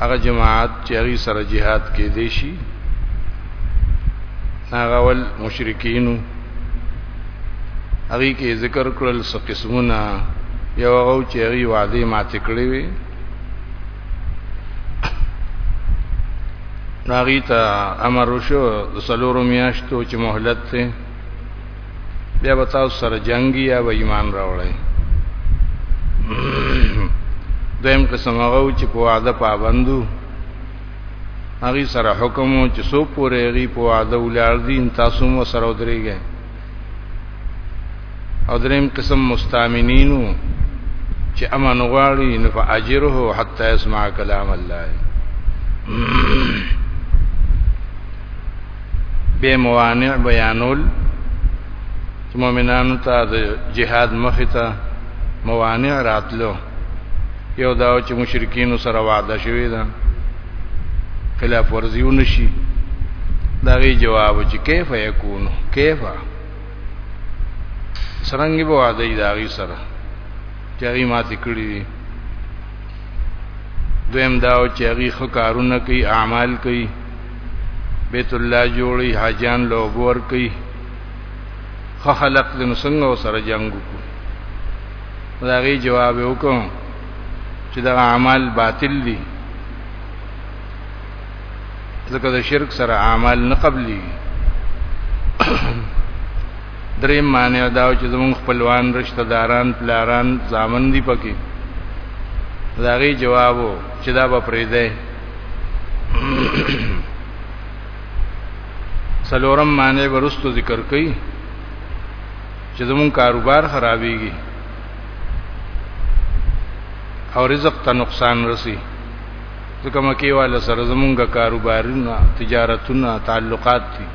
هغه جماعت چې هغه سره jihad کې دی شي هغه ول مشرکینو هغه کې ذکر کړل څه قسمونه یو هغه چې هغه وعده ماته کړې وي ناغي ته امر وشو د سلورو میاشتو چې مهلت ته بیا به تاسو سره جنگي یا به ایمان راوړی دویم قسم هغه چې په وعده پابندو هغه سره حکم چې سو پورې غي په وعده ولار دي تاسو مو سره ودرېږئ او دریم قسم مستامنینو چې امن غواړي نو فاجره حتا يسمع كلام الله به موانع بیانول چې مؤمنانو ته د جهاد مخې ته موانع راتلو یو دا چې مشرکین سره وعده شوی ده خلاف ورزیونه شي دا غي جواب چې کیف یکونو کیفا سرنګ به وعده دا غي سره چې غي ماته کړی دي دویم دا چې غي خو کارونه کوي اعمال کوي بیت الله جوړي حاجان لوګور کوي خو خلق د نسنګ سره جنگ وکړو دا غي جواب وکړو چې دا اعمال باطل دي ځکه د شرک سره اعمال نه قبلي درې معنی دا چې زمون خپلوان رشتہ داران پلاران ځامن دي پکې دا غي جواب چې دا به پرې ده سلورم معنی ورستو ذکر کړي چې زمون کاروبار خرابېږي او رزق ته نقصان رسی ځکه مکی والا سره زمونږه کاروبارونه تجارتونه تعلقات دي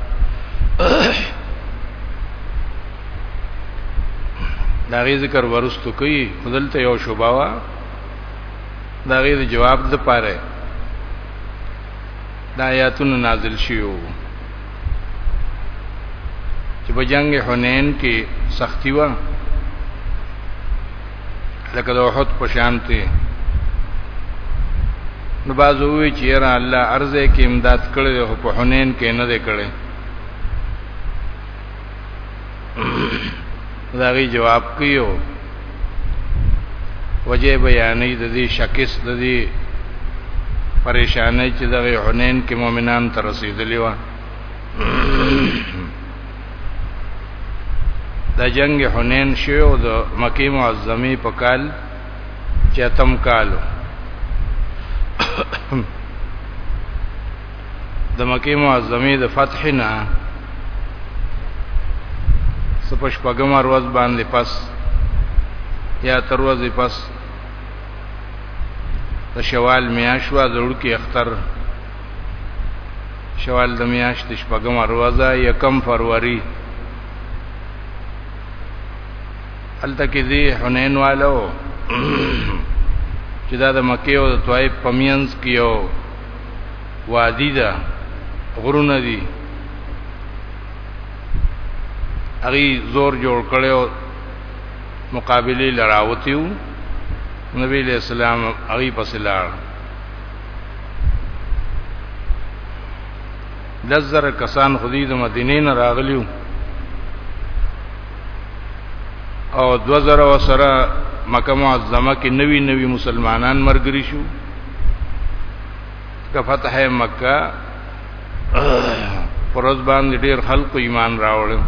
دا غي ذکر ورستو کوي خدلته یو شوباوا دا غي د جواب د پاره د آیاتونو نازل شیو چې په جنگ حنین کې سختی و لکه د احد په شان ته نو بازو وی چې را الله ارزه کې امداد کړي او په حنین کې نه دی کړي دا غي جواب کیو وجه بیانې د دې شکس د دې پریشانې چې د حنین کې مؤمنان تر رسیدلی و د جنگ حنین شو د مکی معظمه په کال چتم کالو د مکه معظمه د فتح نه سپش پګم ورځ باندې پس یا تر ورځې پس د شوال میاشوا ضرور کې اختر شوال د میاشت شپږم ورځ یکم فروری الته کې دی حنین والو چې دا د مکه او د طائف پمینس کیو وادي ده غرونه دي اغي زور جوړ کړو مقابله لراوتیو نبی علیہ السلام اغي پس لاړ لزر کسان خودی د مدینې نه راغلیو او 2000 وسره مکه معظمه کې نوی نوی مسلمانان مرګري شو که فتح مکه پرز باندې ډیر خلکو ایمان راوړل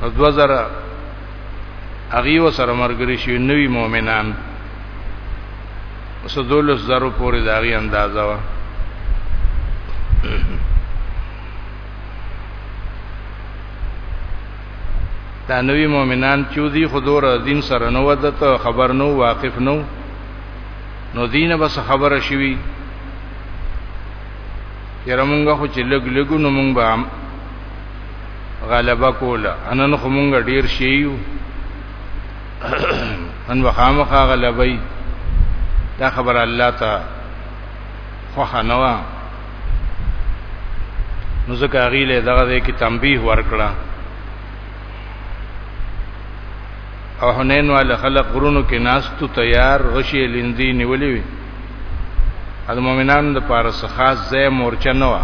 نو 2000 هغه وسره مرګري شي نوی مؤمنان اوس دولس زرو پورې داغي اندازا وا دا نوی مؤمنان چې دی خودور دین سره نو ودته خبر نو واقف نو نو دینه بس خبره شوی یره مونږه خو چې لګ لګو نو مونږ به غلبه کوله انن خو مونږ ډیر شیو ان وخامخه غلبې دا خبر الله ته خو خنوا نو ځکه غیله دغه کې تنبیه ورکړه او حنین والے خلق غرونو کې ناستو تیار غشي لیندې نیولې وي د مؤمنانو د پاره خاص ځای مورچه نه و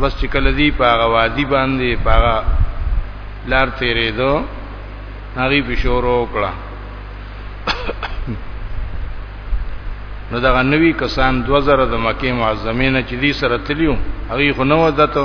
بس چې کله دی په هغه وادي باندې په هغه لار تیرې دو هغه په شورو کړه نو دا غنوي کسان 2000 د مکه معظمه نه چې دي سره تلیو هغه خو نو ودته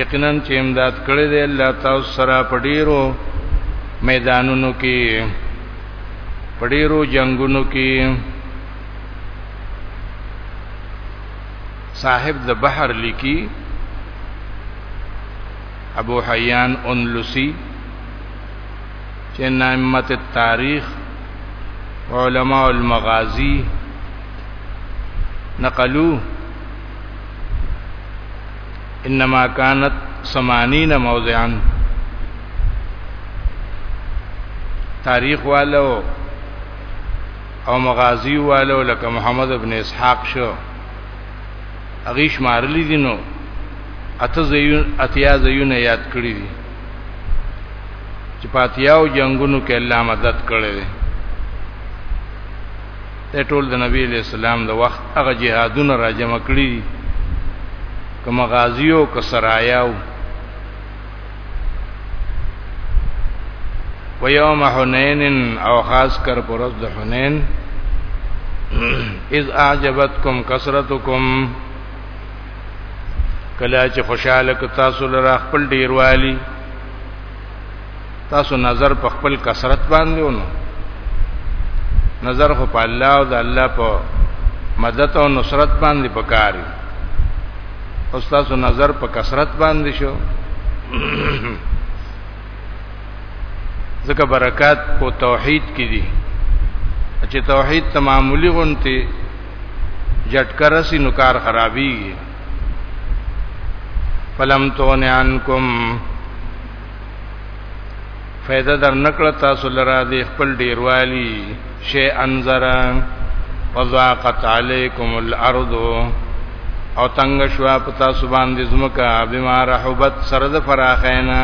یقینا چې امداد کړی دی الله تاسو سره په ډیرو میدانونو کې په ډیرو جنگونو کې صاحب د بحر لیکي ابو حیان انلسی چې نعمت التاریخ علماء المغازی نقلو انما كانت 80 موضعا تاریخ والو او مغازی والو لکه محمد ابن اسحاق شو اغیش مارلی دي نو اته زیون اتیا زیون یاد کړی دي چې پاتیاو جنگونو کې الله مدد کړی دی د ټول د نبی علی السلام د وخت هغه جهادونه را جمع کړی دي کوم غازیو کو سرایاو و یوم حنین او خاص کر پر ورځ د حنین اذ اعجبتکم کثرتکم کله چې خوشاله ک تاسو لره خپل ډیروالی تاسو نظر په خپل کثرت باندې ونو نظر خو په الله او د الله په مدد او نصرت باندې پکاري او تاسو نظر په کثرت باندې شو ځکه برکات په توحید کې دي چې توحید ته معمولی غونتی جټکرسی نو کار خرابيږي فلم تون عنکم فیض در نکړه تاسو لرا دی خپل ډیروالی شی انظر وضاقت علیکم الارض او تنگ شوا پتا سبان دې زمکا بما رحبت سرد فراخینا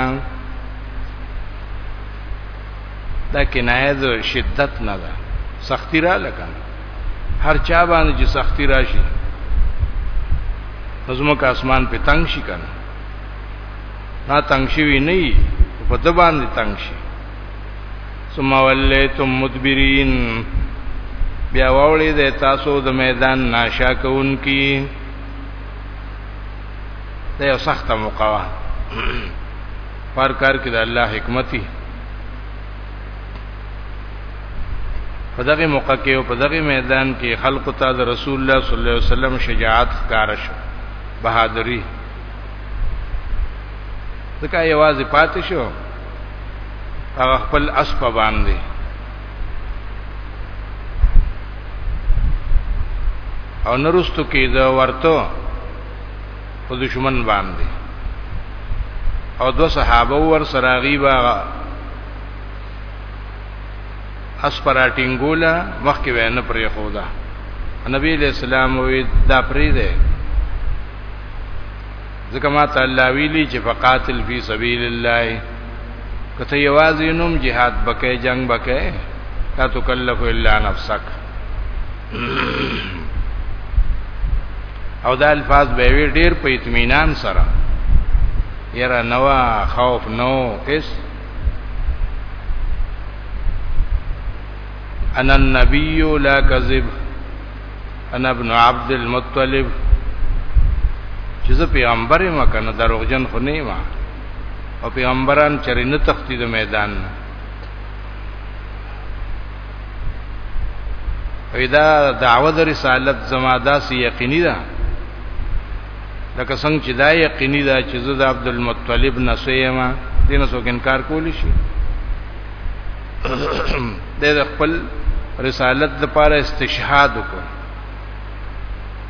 دا کنایه د شدت نه ده سختی را لکه هر چا باندې چې سختی راشي زموږ اسمان په تنگ شي کنه نا تنگ شي وی نه په د باندې تنگ شي ثم وليتم مدبرين بیا وړي د تاسو د میدان ناشا کوونکی دا یو سخته مقوا پر کار کې د الله حکمتي په دغه موقع کې او په دغه میدان کې خلق ته د رسول الله صلی الله علیه وسلم شجاعت ښکار شو بهادری ځکه یوازې پاتې شو هغه خپل اسپ باندې او نرستو کې دا ورته په دشمن باندې او دو صحابه ور سراغي باغ اسپراټینګولا مخکې وینه پرې خوده نبی له سلام وی دا پرې ده ځکه ما تعالی ویلی چې فقاتل فی سبیل الله کته یوازې نوم jihad بکې جنگ بکې لا تکلف الا نفسک او دا الفاظ به وی ډیر په اطمینان سره یره نوا خوف نو اس انا النبي لا كذب انا ابن عبد المطلب چې زه پیغمبر ما کنه دروغجن خو نه ما او پیغمبران چرې نه تختی د میدان نه پیدا دعوه د رسالت زما داسې یقیني ده لکه څنګه چې دا یقیني ده چې زه د عبد المطلب نسیمه دین څوک انکار کولی شي د خپل رسالت لپاره استشهاد وکړ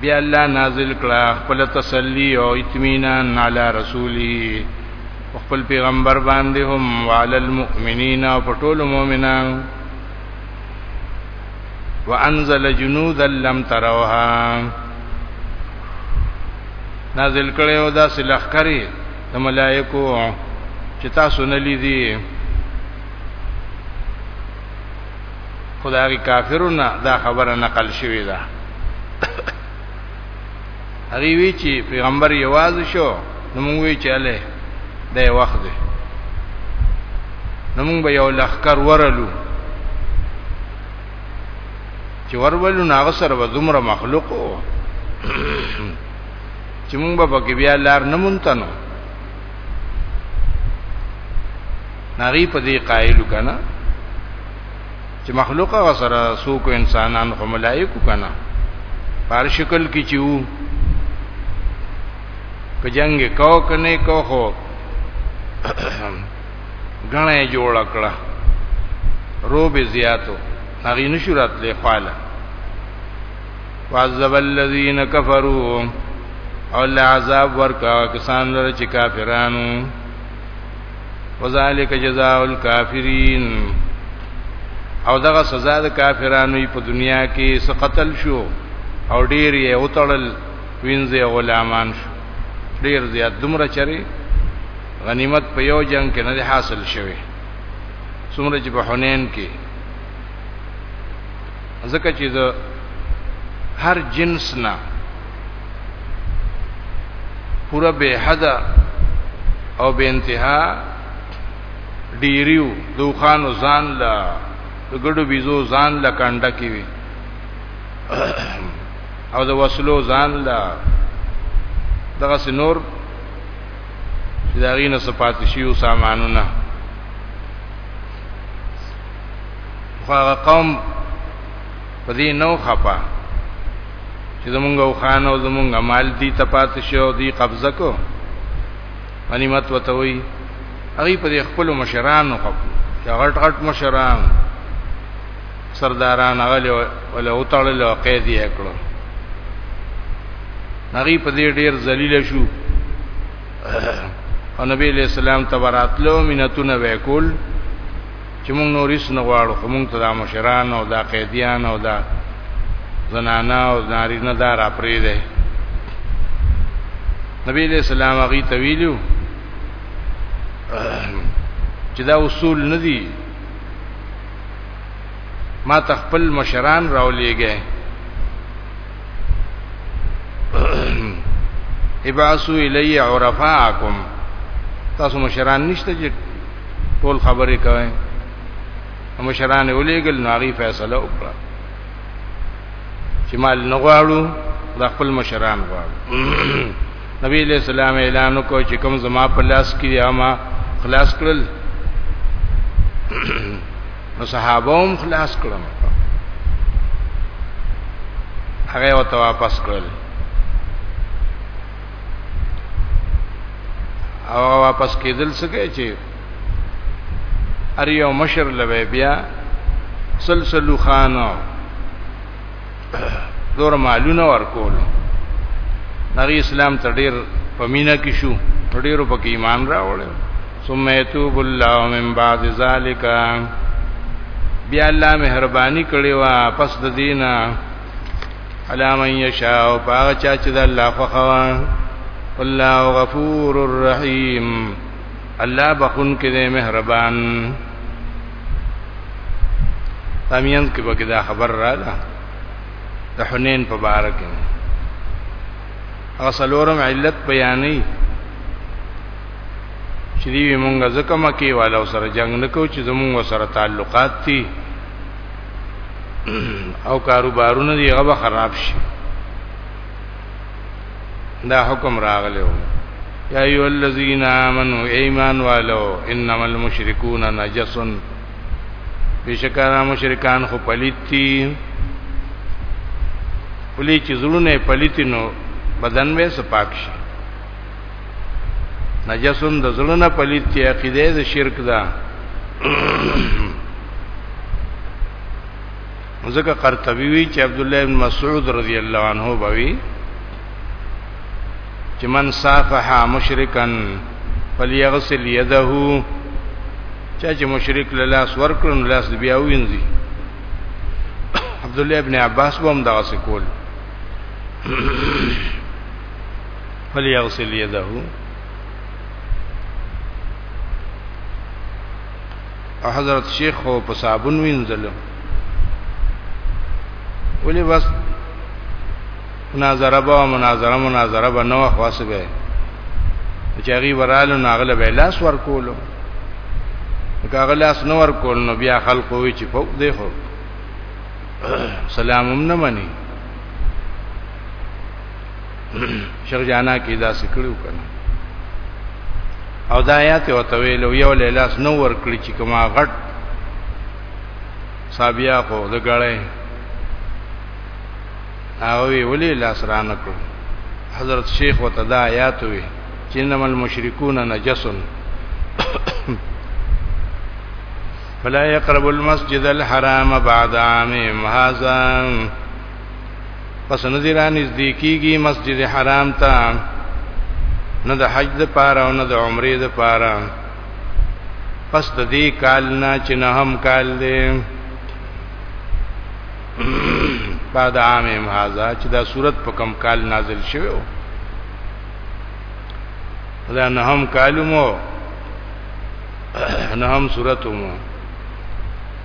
بیا الله نازل کړه خپل تسلی او اطمینان علی رسولی خپل پیغمبر باندې هم وعلى المؤمنین او په ټول مؤمنانو وانزل جنودا لم تروها نازل کړي او دا سلخ کړي د ملائکو چې تاسو نه لیدي خدای کافرونه دا خبره نقل شوې ده هغه وی چې پیغمبر یوازې شو نو موږ وی چې اله د وخت دی نو موږ به یو لخر ورلو چې ورولو ناغه سره به دومره مخلوقو چې موږ به پکې بیا لار نه مونتنو ناغي په دې قائل کنا چې مخلوق هغه سره سو کو انسانان خو ملائکه کنا پر شکل کې چې وو که جنگ کو کنه کو خو غنه جوړ کړه روب زیاتو هغه نشورات له خاله وعذب الذين كفروا او الله عذاب ورکا کسان لره چې کافرانو وذالک جزاء الکافرین او دغه سزا د کافرانو په دنیا کې سقتل شو او ډیر یې اوتړل وینځي غلامان شو ډیر زیات دومره چری غنیمت په یو جنگ کې نه حاصل شوه څومره چې په حنین کې ځکه چې د هر جنس نه پورا به حد او به انتها ډیریو دوخانو ځان لا ګډو بيزو ځان لا کانډه کی وي او د وسلو ځان لا دغه سنور چې دا غینه صفات شیو سامانونه خو هغه قوم په دې نو خپه چې زمونږ او خان او زمونږ مال دي تپات شو دي قبضه کو غنیمت وته وي هغه په خپل مشرانو خپل چې غټ غټ مشران سرداران هغه له وتړل او قید یې کړو هغه په دې ډیر ذلیل شو او نبی له سلام تبراتلو مینتونه وکول چې موږ نور هیڅ نه غواړو خو موږ ته د مشران او د قیدیان او د زنانا او نارینه دا را پرې دی نبی دې سلام هغه تویلو چې دا اصول نه دي ما تخپل مشران راولېږي ابعثوا الی عرفاءکم تاسو مشران نشته چې ټول خبرې کوي مشران ولېګل نو هغه فیصله وکړه چې مال نه غواړو د خپل مشران غواړو نبی له سلام اعلان وکړ چې کوم زما په لاس کې یا ما خلاص کړل نو صحابه هم خلاص کړم هغه وته واپس کړل او واپس کېدل سکه چې ار یو مشر لوي بیا سلسل خانو دور معلومه ورکول نغی اسلام ته ډیر پمینه کې شو ډیرو پکې ایمان راوړل ثم يتوب الله من بعد ذلك بیا الله مهرباني کړې وا پس د دینه علا من یشاء او پاغه چا چې د الله خوخوا الله غفور الرحیم الله بخون کې دې مهربان امین کې به دا خبر را ده د حنین په بار کې هغه سلورم علت بیانې چې دی مونږه زکه مکی والو سره جنگ نکو چې زمونږ سره تعلقات دي او کاروبارونه دی هغه خراب شي دا حکم راغلی و یا ایو الذین آمنو ایمان والو انما المشرکون نجس بشکره مشرکان خو پلیتی پلی چې زړونه پلیتی نو بدن به سپاک شي نجسم د زړه پلیت تی عقیده د شرک ده ځکه قرطبي وی چې عبد الله بن مسعود رضی الله عنه بوي چې من صافح مشرکان فليغسل يده چا چې مشرک له لاس ورکړن لاس بیا وینځي عبد الله ابن عباس هم دا څه کول فلیغسل یده حضرت شیخ خو په صابون وینځل ولې بس مناظره با مناظره مناظره به نو خاصه به چې هغه ورالو ناغله به لاس ورکولو هغه لاس نو ورکول نو بیا خلق وی چې فوق دی خو سلام هم نه مني شیخ جانا کې دا سکړو کنه او دا آیات او تویل یو لیلاس نو ور کړی چې کما غټ صابیا خو د غړې هغه وی ولې لاس را نکړ حضرت شیخ وته دا آیات وی چې انما المشركون نجس فلا يقرب المسجد الحرام بعد عامهم هذا پس ندی را نزدی کیگی مسجد حرام تا نه د حج د پاره او نه د عمره د پاره پس د دې کال نه چې نه هم کال دی بعد عام هاذا چې دا صورت په کم کال نازل شوی و دا نه هم کالمو نه هم صورتمو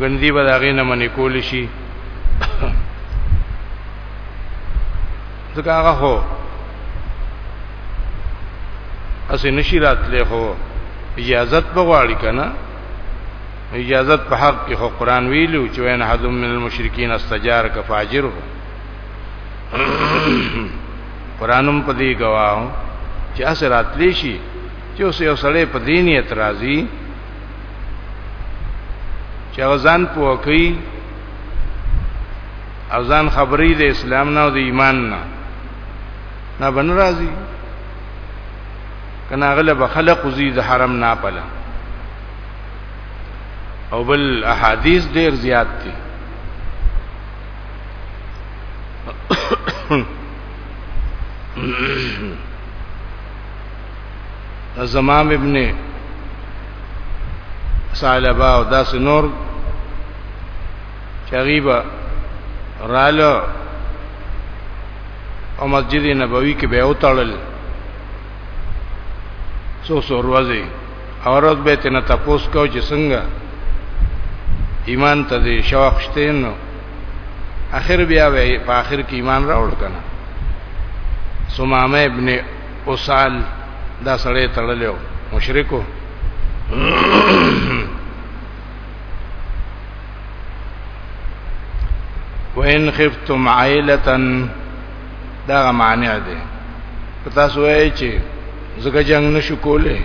غندي به داغه نه منې کول شي ځکه هغه هو اسې نشی راتلې هو اجازت بغواړي کنه اجازت په حق کې خو قران ویلو چې وین حدم من المشرکین استجار ک فاجر هو قرانم په دې گواو چې اسرات لیشي چې اوس یو سړی په دیني اعتراضي چې ځان پوکي ځان خبرې د اسلام نه او د ایمان نه نه بن راضي کنا غلب خلق زی د حرم نه پلا او بل احادیث ډیر زیات دي Mm-hmm. زمام ابن سالبا او داس نور چغیبا رالو او مسجد نبوي کې به وتړل سو سو روزي اورز به تنه تپوس کو چې څنګه ایمان ته دې شوق شته نو اخر بیا وې په اخر کې ایمان راوړ کنه سمامه ابن اوسان دا سړی تړلیو مشرکو وین خفتم عائلتن دا معنی ده پتا سوې چې زګه جنگ نشو کوله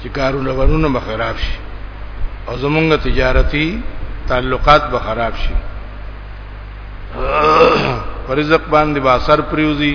چې کارونه ورونه به خراب شي او زمونږ تجارتی تعلقات به خراب شي پر رزق باندې با اثر پریوزي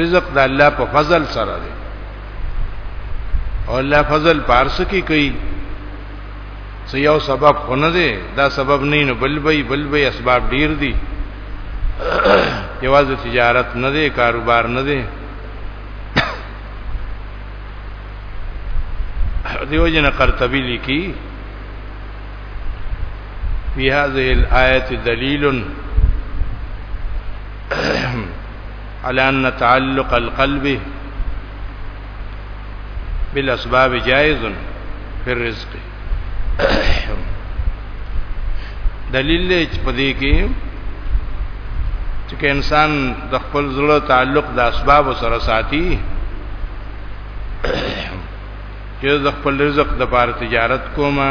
رزق د الله په فضل سره دی او الله فضل پارس کی کوي سو یو سبب خونه دی دا سبب نه نو بل بی بل بی اسباب ډیر دي یوازې تجارت نه دی کاروبار نه دی دیو جن قرطبی لیکي فی هذه الآیت دلیل على ان تعلق القلب بالاسباب جائز فی الرزق دلیل دې په دې کې چې انسان د خپل زړه تعلق د اسباب سره ساتي چې د خپل رزق د پاره تجارت کومه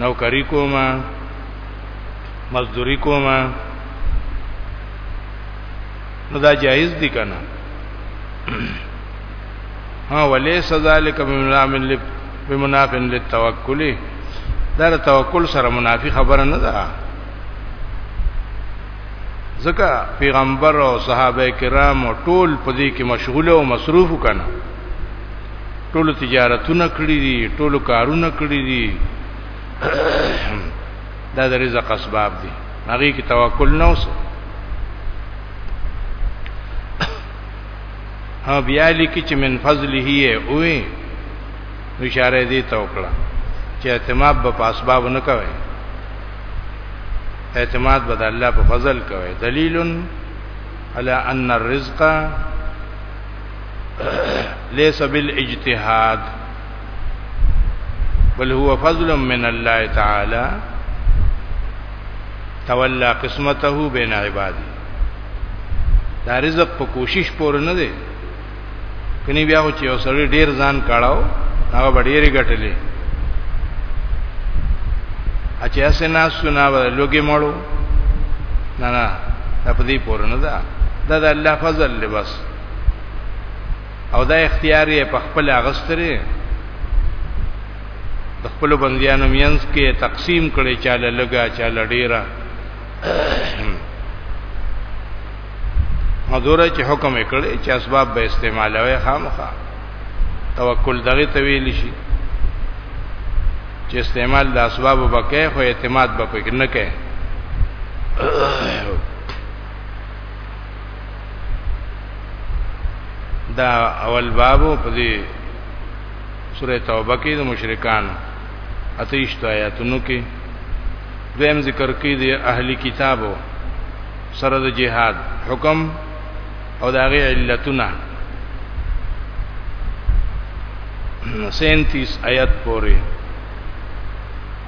نوکری کومه مزدوری کومه نو دا جایز دي کنه ها وليس ذلك بمنافن بمنافن للتوکل دا توکل سره منافي خبره نه ده ځکه پیغمبر او صحابه کرام ټول په دې کې مشغول او مصروف کنا ټول تجارتونه کړی دي ټول کارونه کړی دي دا د رزق اسباب دي هغه کې توکل نه اوسه ها بیا لیکي چې من فضله یې اوې اشاره دې توکړه چې اعتماد به په اسباب نه کوي اعتماد به د الله په فضل کوي دلیل علی ان الرزق ليس بالاجتهاد بل هو فضل من الله تعالى تولى قسمته بين عباده دا رزق په کوشش پور نه دی کني بیا چې یو سړی ډیر ځان کاړاو هغه ډیره ګټلې اچې اسنه سنا لوګي مړو نه نه په دې پور نه ده دا د الله فضل لباس او دا اختیار یې په خپل اغستره د خپل بندیانو مینس کې تقسیم کړي چاله لګا چاله ډیره مدوره چې حکم کړي چې اسباب به استعمالوي خامخا توکل دغه طویل شي چې استعمال د اسباب وبکه خو اعتماد به پکې نه کوي دا اول بابو په دې سوره توبه کې د مشرکان اتیشت آیاتونو کې دویم ذکر کې د اهلی کتابو سره د جهاد حکم او د هغه علتونه 37 آیات پورې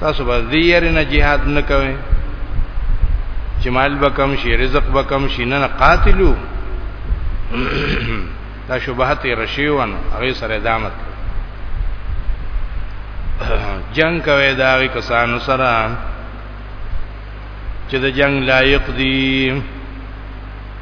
تاسو به دې یې نه jihad نه کوئ چې مال به کم شي رزق به کم شي نه قاتلو دا شبهت رشیوان هغه سره دامت جنگ کوي دا کسانو سره چې د جنگ لایق دي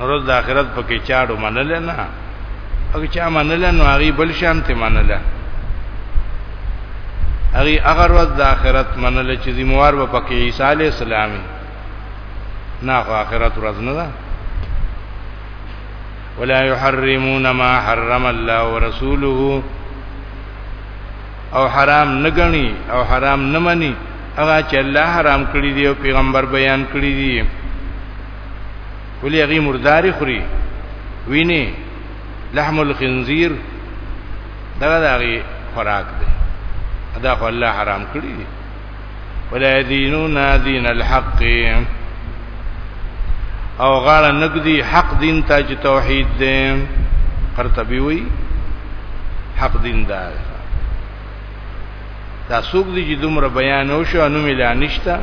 روز د آخرت پکې چاړو منل نه او چا منل نو هغه بل شان ته منل هغه هغه روز د آخرت منل چې زموار و پکې عیسی علی السلام نه خو آخرت ورځ نه ده ولا يحرمون ما حرم الله ورسوله او حرام نه غني او حرام نه مني هغه چې الله حرام کړی دی او پیغمبر بیان کړی دی ولې هغه مردار خوري ویني لحم الخنزیر دا دغه خوراک دی دا خو الله حرام کړی دی ولا دینون دین الحق او غاړه نګدي حق دین ته چې توحید دی قرطبي وی حق دین دا دا سوق دي چې دومره بیان او شو انو ملا نشتا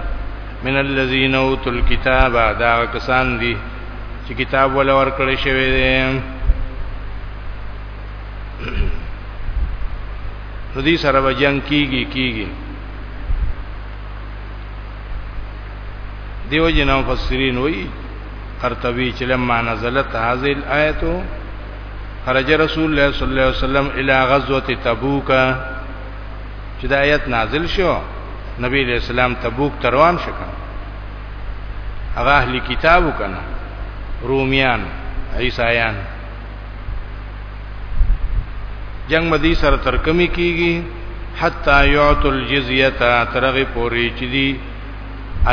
من الذين اوتوا الكتاب دا کسان دي چې کتاب ولا ورکړی شوی دی نو دې سره به جنگ کیږي کیږي دیو جن مفسرین وی قرطبی چې لما نزلت هذه الايه خرج رسول الله صلی الله علیه وسلم الى غزوه تبوک چې دا آیت نازل شو نبی علیہ السلام تبوک تروان شکه هغه اهلی کتابو کنه رومیان عیسایان جنگ مدی سره تر کمی کیږي حتا یعت الجزیه ترغه پوری چې دی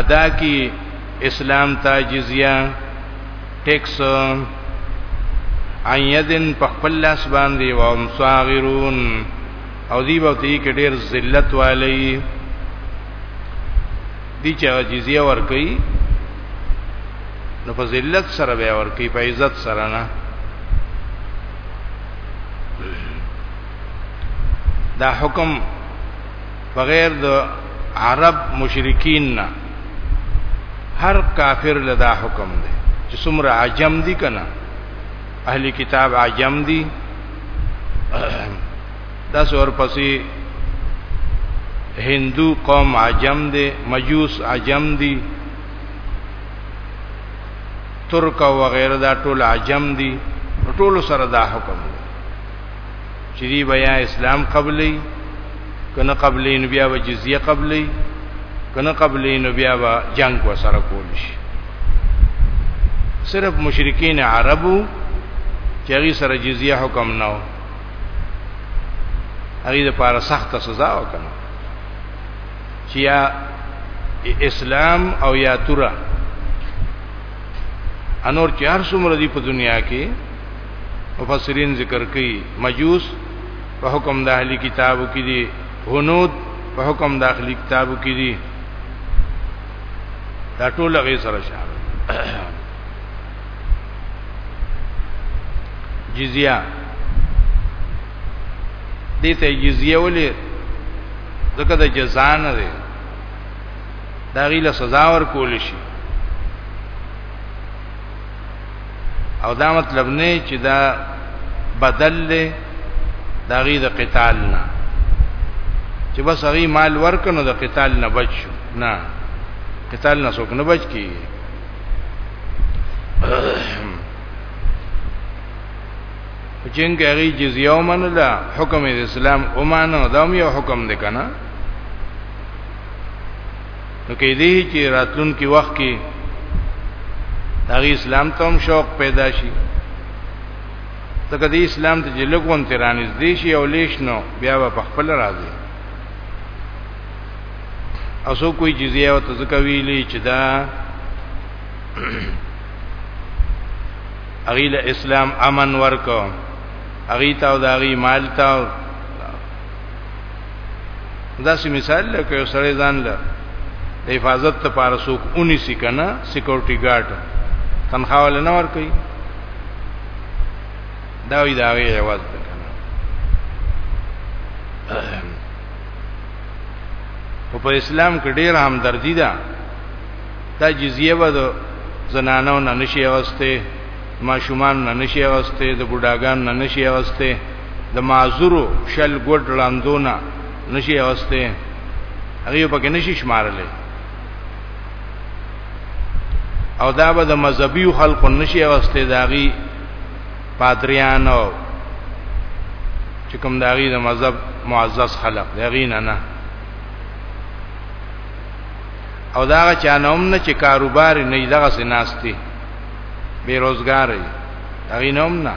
ادا کی اسلام ته جزیه ټیکس ایدن په خپل لاس باندې و هم صاغرون او دی به تی کې ډیر ذلت والی دي چې جزیه ور کوي نو په ذلت سره به ور کوي په عزت سره نه دا حکم بغیر د عرب مشرکین نه هر کافر لدا حکم دی چې څومره عجم دي کنه اهلی کتاب عجم دي دا څور پسې هندو قوم عجم دي مجوس عجم دي ترک او غیره دا ټول عجم دي ټول سره دا حکم دی چې دی بیا اسلام قبلې کنه قبلې نو بیا به جزیه قبلې کنه قبلې نو بیا به جنگ و سره کول شي صرف مشرکین عربو چې هغه سره جزیه حکم نه هغه د پاره سخت سزا وکړه چې یا اسلام او یا تورا انور چې هر څومره دی په دنیا کې مفسرین ذکر کوي مجوس په حکم د اهلی کتابو کې دي هنود په حکم د اهلی کتابو کې دي دا ټول غي سره شامل جزیه دې ته جزیه ولې ځکه د جزا نه ده دا غیله سزا ورکول شي او دا مطلب نه چې دا بدل له دا غي د قتال نه چې بس هغه مال ورکنو د قتال نه بچ نه قتال نه څوک نه بچ کیږي جنگ هغه جزیه ومنله حکم د اسلام ومانه دا یو حکم دی کنه نو کې دې چې راتلون کې وخت کې هغه اسلام ته هم شوق پیدا شي ځکه دې اسلام ته جلګون ترانځ دې شي او لیش نو بیا په خپل راځي اسو کوئی جزیه او تزکویلی چې دا اغیل اسلام امن ورکو اغی تا او دا اغی مال تا دا سی مثال لکه یو سړی ځان له حفاظت ته پاره سوق 19 کنا سکیورټي ګارد تنخواه ول نه ور کوي دا وی دا وی عوض ده کنه او په اسلام کې ډیر همدردی ده دا جزیه به د زنانو نه نشي اوسته ماشومان نه نشي اوسته د بډاګان نه نشي اوسته د معذورو شل ګډ لاندونه نشي اوسته هغه په کې نشي شمارلې او دا به د مذهبي خلکو نشي اوسته داغي پادریان او چې کوم د هغه د مذهب معزز خلق دی غینه نه او دا چا نه هم نه چې کاروبار نه دغه سناستي بیروزګار دی هغه نه هم نه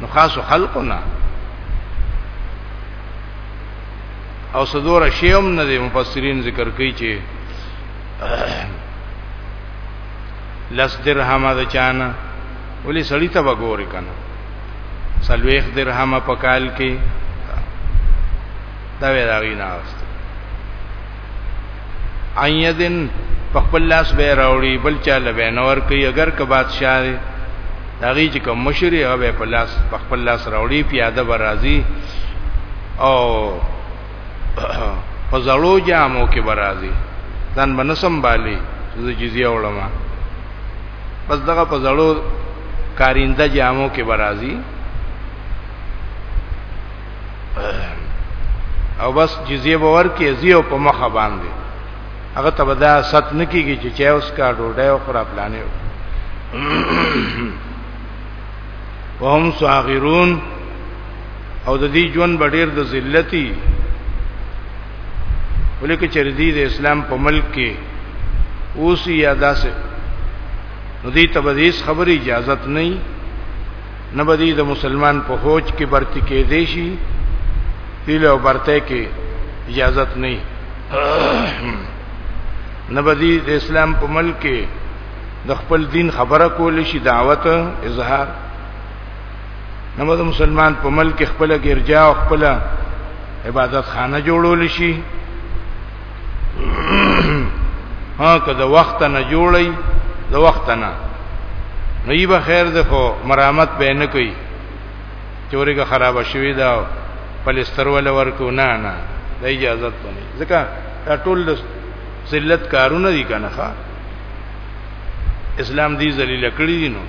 نو خاص خلقو نه او صدور شیوم نه دی مفسرین ذکر کوي چې لس درهم د چانه ولې سړی ته وګوري کنه سلويخ درهم په کال کې دا وی راغی نه واست ايدن په خپل لاس به راوړي بل چا لبه نور کوي اگر که بادشاہ دی داغي چې کوم مشری هغه په لاس په خپل لاس راوړي پیاده برازي او په زړو جامو کې برازي ځان باندې سنبالي چې جزیه علماء بس دغه په زړو کارینده جامو کې برازي او بس جزیه باور کې زیو په مخه باندې هغه ته بدا ست نکیږي چې چا اوس کا ډوډۍ او خراب لانه وهم صاغرون او د دې ژوند بډیر د ذلتي ولیک چې دې د اسلام په ملک کې اوسي یا داسې نو دې تبدیس خبري اجازه نه نه بدی د مسلمان په هوج کې برتی کې دی شي تیله او برته کې اجازه نه نه بدی د اسلام په ملک کې د خپل دین خبره کول شي دعوت اظهار نو د مسلمان په ملک خپل ګرځا او خپل عبادت خانه جوړول شي ها که د وخت نه جوړي د وخت نه نو یې به خیر ده خو مرامت به نه کوي چوري که خراب شوی دا پلستر ول ورکو نه نه د اجازه ته نه ځکه دا ټول ذلت کارونه دي کنه ښا اسلام دې ذلیل کړی دي نو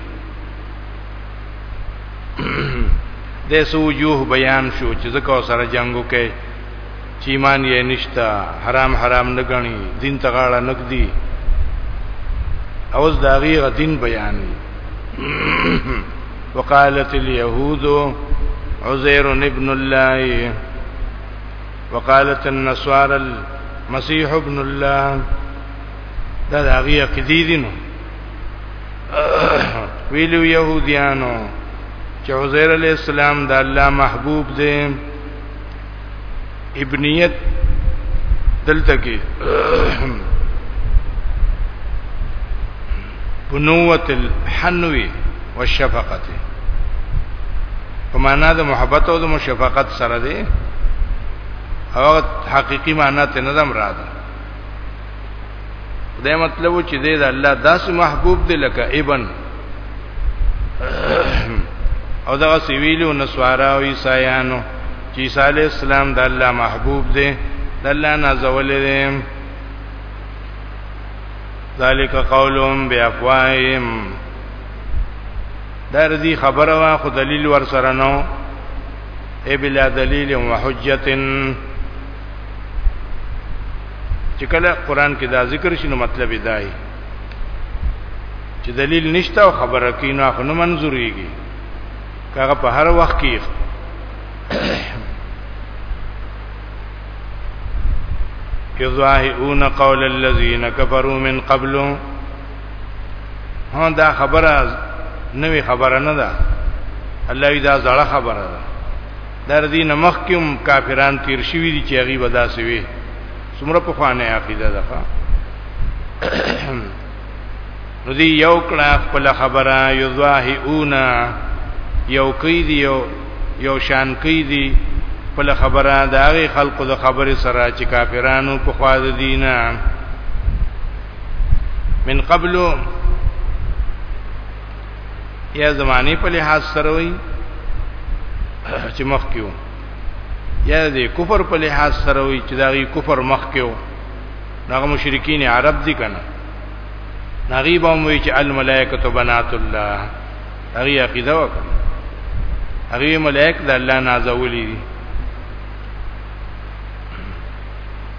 د سوجوه بیان شو چې زکه سره جنگو کې چې ایمان یې نشتا حرام حرام نه غني دین ته غاړه نګدي اوس دا غیر دین بیان وقالت اليهود عزير ابن الله وقالت النصارى المسيح ابن الله دا دا غي عقيدي دي نو ویلو يهوديانو چې عزير عليه السلام د الله محبوب دی ابنیت دلته کې بنوت الحنوي والشفقه په معنا د محبت او د مشفقت سره دی او حقيقي معنا ته نه دم راځي دا مطلب چې دې دا الله داسې محبوب دی لکه ابن او دا سیویلو نسوارا او عیسایانو چې عیسی علی السلام د الله محبوب دی د الله نازول دی ذالک قولهم بیافواهم دا رضی خبره وا خو دلیل ور سره نو ای بلا دلیل و حجتن چې کله قران کې دا ذکر شنو مطلب دی چې دلیل نشته او خبره کینو خو نه منزوريږي کاغه په هر وخت کې یظاهرون قول الذين كفروا من قبل هون دا خبره نوې خبره نه ده الله دا زړه خبره ده در دین مخکم کافران تیر شوی دي چې هغه ودا سوي څومره په خوانه عقیده ده نو دی یو کړه خپل خبره یظاهیونا یو کوي دی یو یو شان کوي دی خپل خبره د هغه خلقو د خبره سره چې کافرانو په خوا د دینه من قبل یا زمانه په لحاظ سره وي چې مخ کیو یا د کفر په لحاظ سره وي چې دا غي کفر مخ کیو دا مشرکین عرب دي کنه نغیب هم وی چې الملائکه بنات الله هغه عقیده وکړه هغه ملائک د الله نازولې دي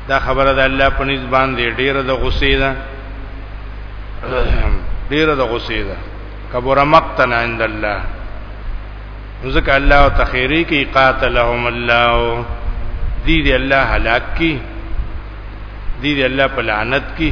دا خبره د الله په نس باندې ډیره د غصې ده ډیره د غصې ده کبر مقتنا عند الله ځکه الله تخیری کی قاتلهم الله دی دی الله هلاک کی دی دی الله په لعنت کی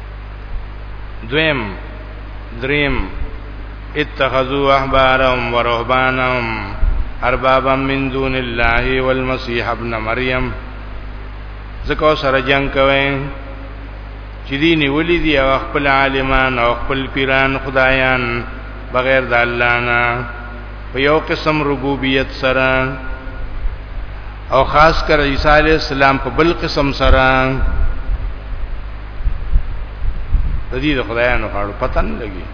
دویم دریم اتخذوا احبارهم ورهبانهم اربابا من دون الله والمسيح ابن مريم زکو سره جنگ کوي چې دي نیولې دي او خپل عالمان او خپل پیران خدایان بغیر د الله نه په یو قسم ربوبیت سره او خاص کر عیسی علی السلام په بل قسم سره د دې د خدایانو هاړو پتن لګي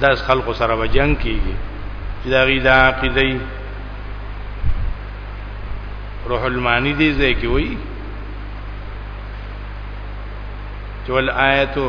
دا خلکو سره به جنگ کیږي چې دا غي دا عقیده روح المانی دې ځای کې وایي چې ول آیتو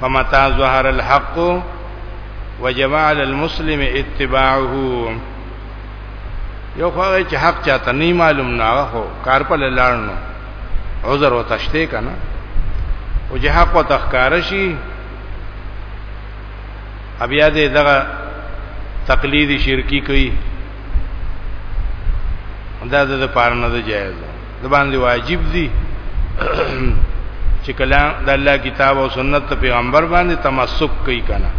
فمتى ظهر الحق وجب على المسلم اتباعه یو خو هغه چې حق چاته نه معلوم نه هغه کار په لاړنو عذر او تشته کنه او چې حق او تخکار شي بیا دې دغه تقلید شرکی کوي دا د پارنه ده جایز د باندې واجب دي چې کله د الله کتاب او سنت پیغمبر باندې تمسک کوي کنه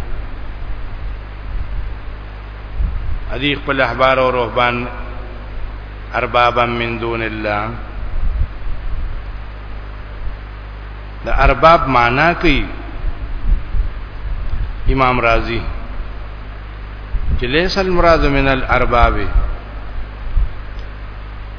ادي خپل احبار او رهبان اربابا من دون الله د ارباب معنا کوي امام رازی چې ليس المراد من الارباب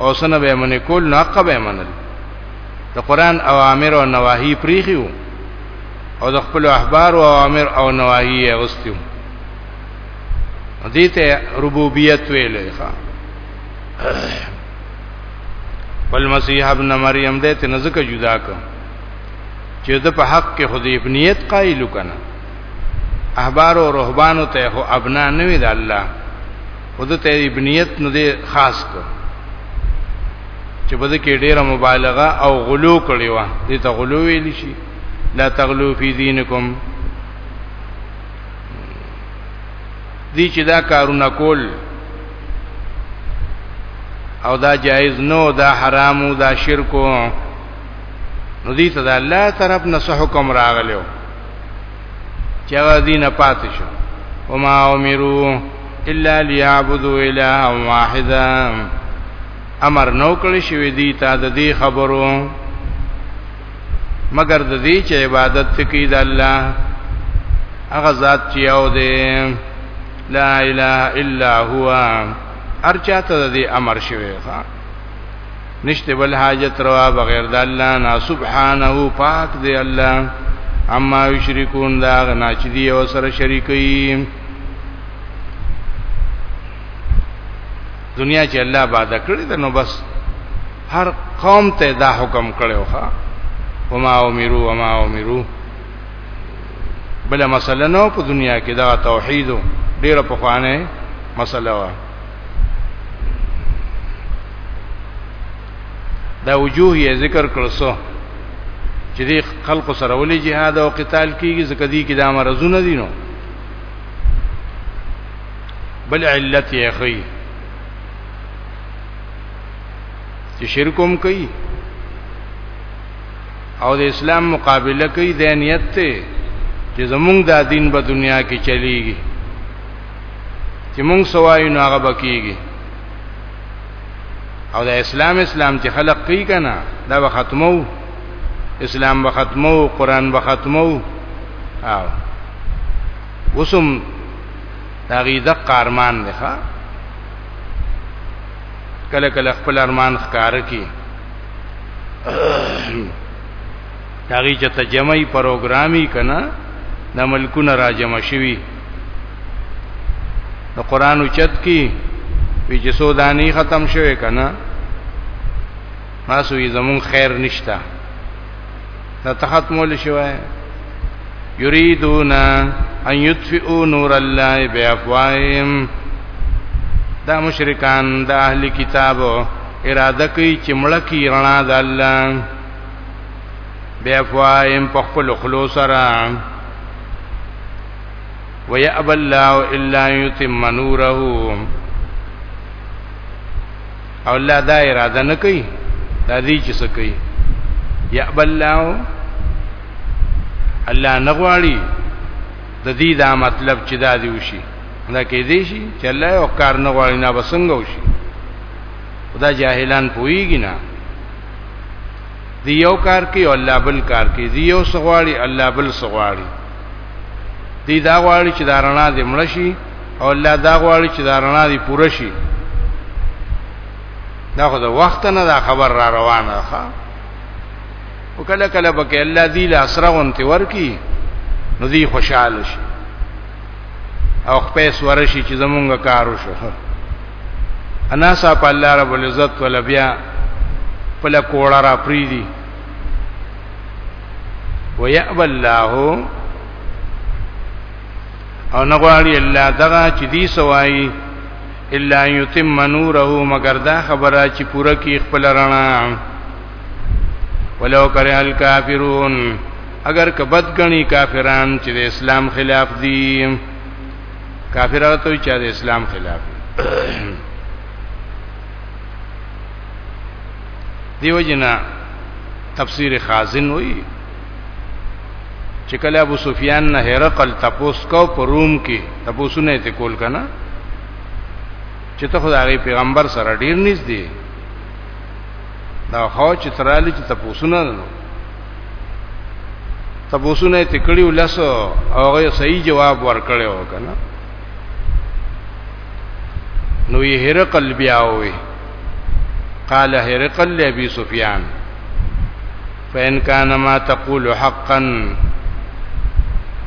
او سنه به منې کول نو حق به منل د قران اوامر او نواهی پریخیو او د خپل احبار او اوامر او نواهی اغستیو دې ته ربوبیت ویلې ښا والمسیح ابن مریم دې ته نزدک جدا ک چې د په حق کې خدای ابنیت قائل کنا احبار او رهبانو ته هو ابنا نه وی د الله ودته ابنیت نو دی خاص کو چې بده کې ډیره مبالغه او غلو کړی و دې ته غلو ویل شي لا تغلو فی دینکم دی چې دا کارونه کول او دا جایز نو دا حرام او دا شرک نو دې ته دا الله طرف نه حکم راغلو چې هغه دین پاتې شو وما امروا الا ليعبدوا الها واحدا امر نو کړی شوی دی تا د دې خبرو مگر د دې چې عبادت کوي د الله هغه ذات چې او دې لا اله الا هو ارچاته د دې امر شوی ښا نشته بل حاجت روا بغیر د الله نه سبحانه پاک دی الله اما یشرکون دا غنا چې دی او سره شریکي دنیا چې الله باد کړی دا نو بس هر قوم ته دا حکم کړو ښا وما امرو وما امرو بل مسله نو په دنیا کې دا توحید ډیره په خوانه مسله وه دا وجوه یې ذکر کړو چې دې خلق سره ولې jihad او قتال کیږي ځکه دې کې دا مرزونه دي نو بل علت یې خي چې شرکوم کوي او د اسلام مقابله کوي د نیت ته چې زمونږ دا دین په دنیا کې چلیږي چې مونږ سوای نو هغه بکیږي او د اسلام اسلام چې خلق کوي کنه دا به ختمو اسلام به ختمو قران به ختمو او وسم دا غي د قارمان ده کله کله خپل ارمان ښکار کی دا غي چې تجمعي پروګرامي کنه د ملکونه راجمع شوي نو قران اوچت کی وی چې سو دانی ختم شوه کنه ما سوې زمون خیر نشتا دا تختمول شوه یریدون ان یطفئوا نور الله بیافواهم دا مشرکان د اهل کتابو اراده کوي چې مړکی رڼا د الله بیا فوایم په خپل خلو سره ويأب الله الا يتم نوره او الله دا اراده نه کوي دا دې چې څه کوي يأب الله الله نه غواړي د دې دا مطلب چې دا دی وشي دا کې دې شي چې الله یو کار نه غواړي نه بسنګ وشي خدا جاهلان پويږي نه دی یو کار کوي او الله بل کار کوي دی یو سغواړي الله بل سغواړي دی دا غواړي چې دا رڼا دې مړ شي او الله دا غواړي چې دا رڼا دې پوره شي دا خو د وخت نه دا خبر را روانه ده او کله کله بکې الله دې لا سرغون تی ورکی نو دې خوشاله شي او خپې سور شي چې زمونږ کار وشو انا صاحب الله رب العزت ول بیا پل کوړه را پریدي ويأب الله او نغواړي الله دغه چې دی سوای الا یتم نوره مگر دا خبره چې پوره کی خپل رڼا ولو کرے الکافرون اگر کبد غنی کافران چې د اسلام خلاف دي کافر هغه ته چې د اسلام خلاف دیو جنا تفسیر خازن وی چې کله ابو سفیان نه هرقل تپوس کو په روم کې تپوسونه ته کول کنه چې ته خدای پیغمبر سره ډیر نږدې دا خو چې ترالی چې تپوسونه نه تبوسونه تکړی ولس او هغه صحیح جواب ورکړی وکنه نو یې هرقل بیا وې قال هرقل لابي سفيان فإن كان ما تقول حقا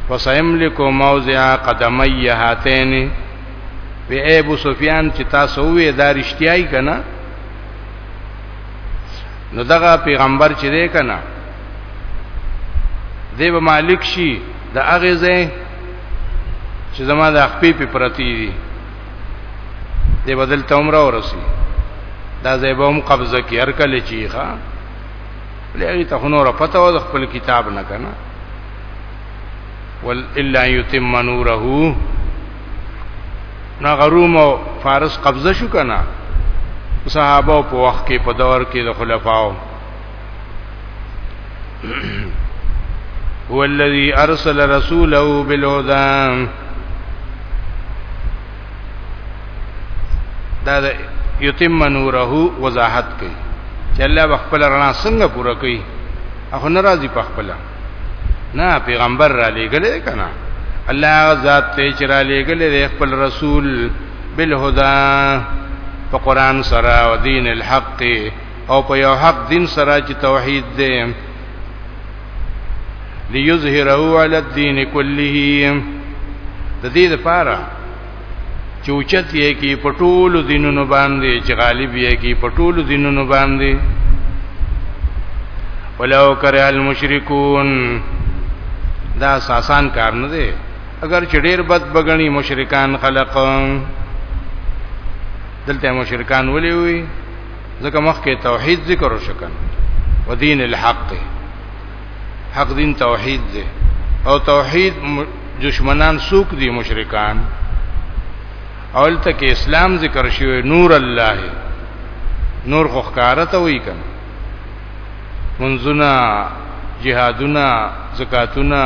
وسيملك موضع قدمي هاتين وی ابو سفیان چې تاسو وې دا رښتیاي کنه نو دغه پیغمبر چې دی کنه دی به مالک شي د هغه ځای چې زما د خپې په پرتی دي دی بدل ته عمره ورسی دا ځای به هم قبضه کی هر کله چی ښا لري ته نور پته و خپل کتاب نه کنه ول الا یتم نوره نا غروم او فارس قبضه شو کنه صحابه په وخت کې په دور کې د خلفاو هو الذي ارسل رسوله بالهدى دا یتم نوره وضاحت کوي چې الله خپل رڼا څنګه پوره کوي هغه ناراضي په خپل نه پیغمبر را لېګلې کنا الله ذات ته چې را لېګلې خپل رسول بالهدى په قران سره او دین الحق او په یو حق دین سره چې توحید دی ليظهره على الدين كله د دې لپاره چې اوچت یې کې پټول دینونو باندې چې غالب یې کې پټول دینونو باندې ولو کرے المشرکون دا ساسان کار نه دی اگر چې ډیر بد بغنی مشرکان خلق دلته مشرکان ولي وي ځکه مخکې توحید ذکر وشکن ودین الحق حق دین توحید دی او توحید دشمنان سوق دي مشرکان اول تک اسلام ذکر شوی نور الله نور خو ښکارته وی کنه منزنا جهادنا زکاتنا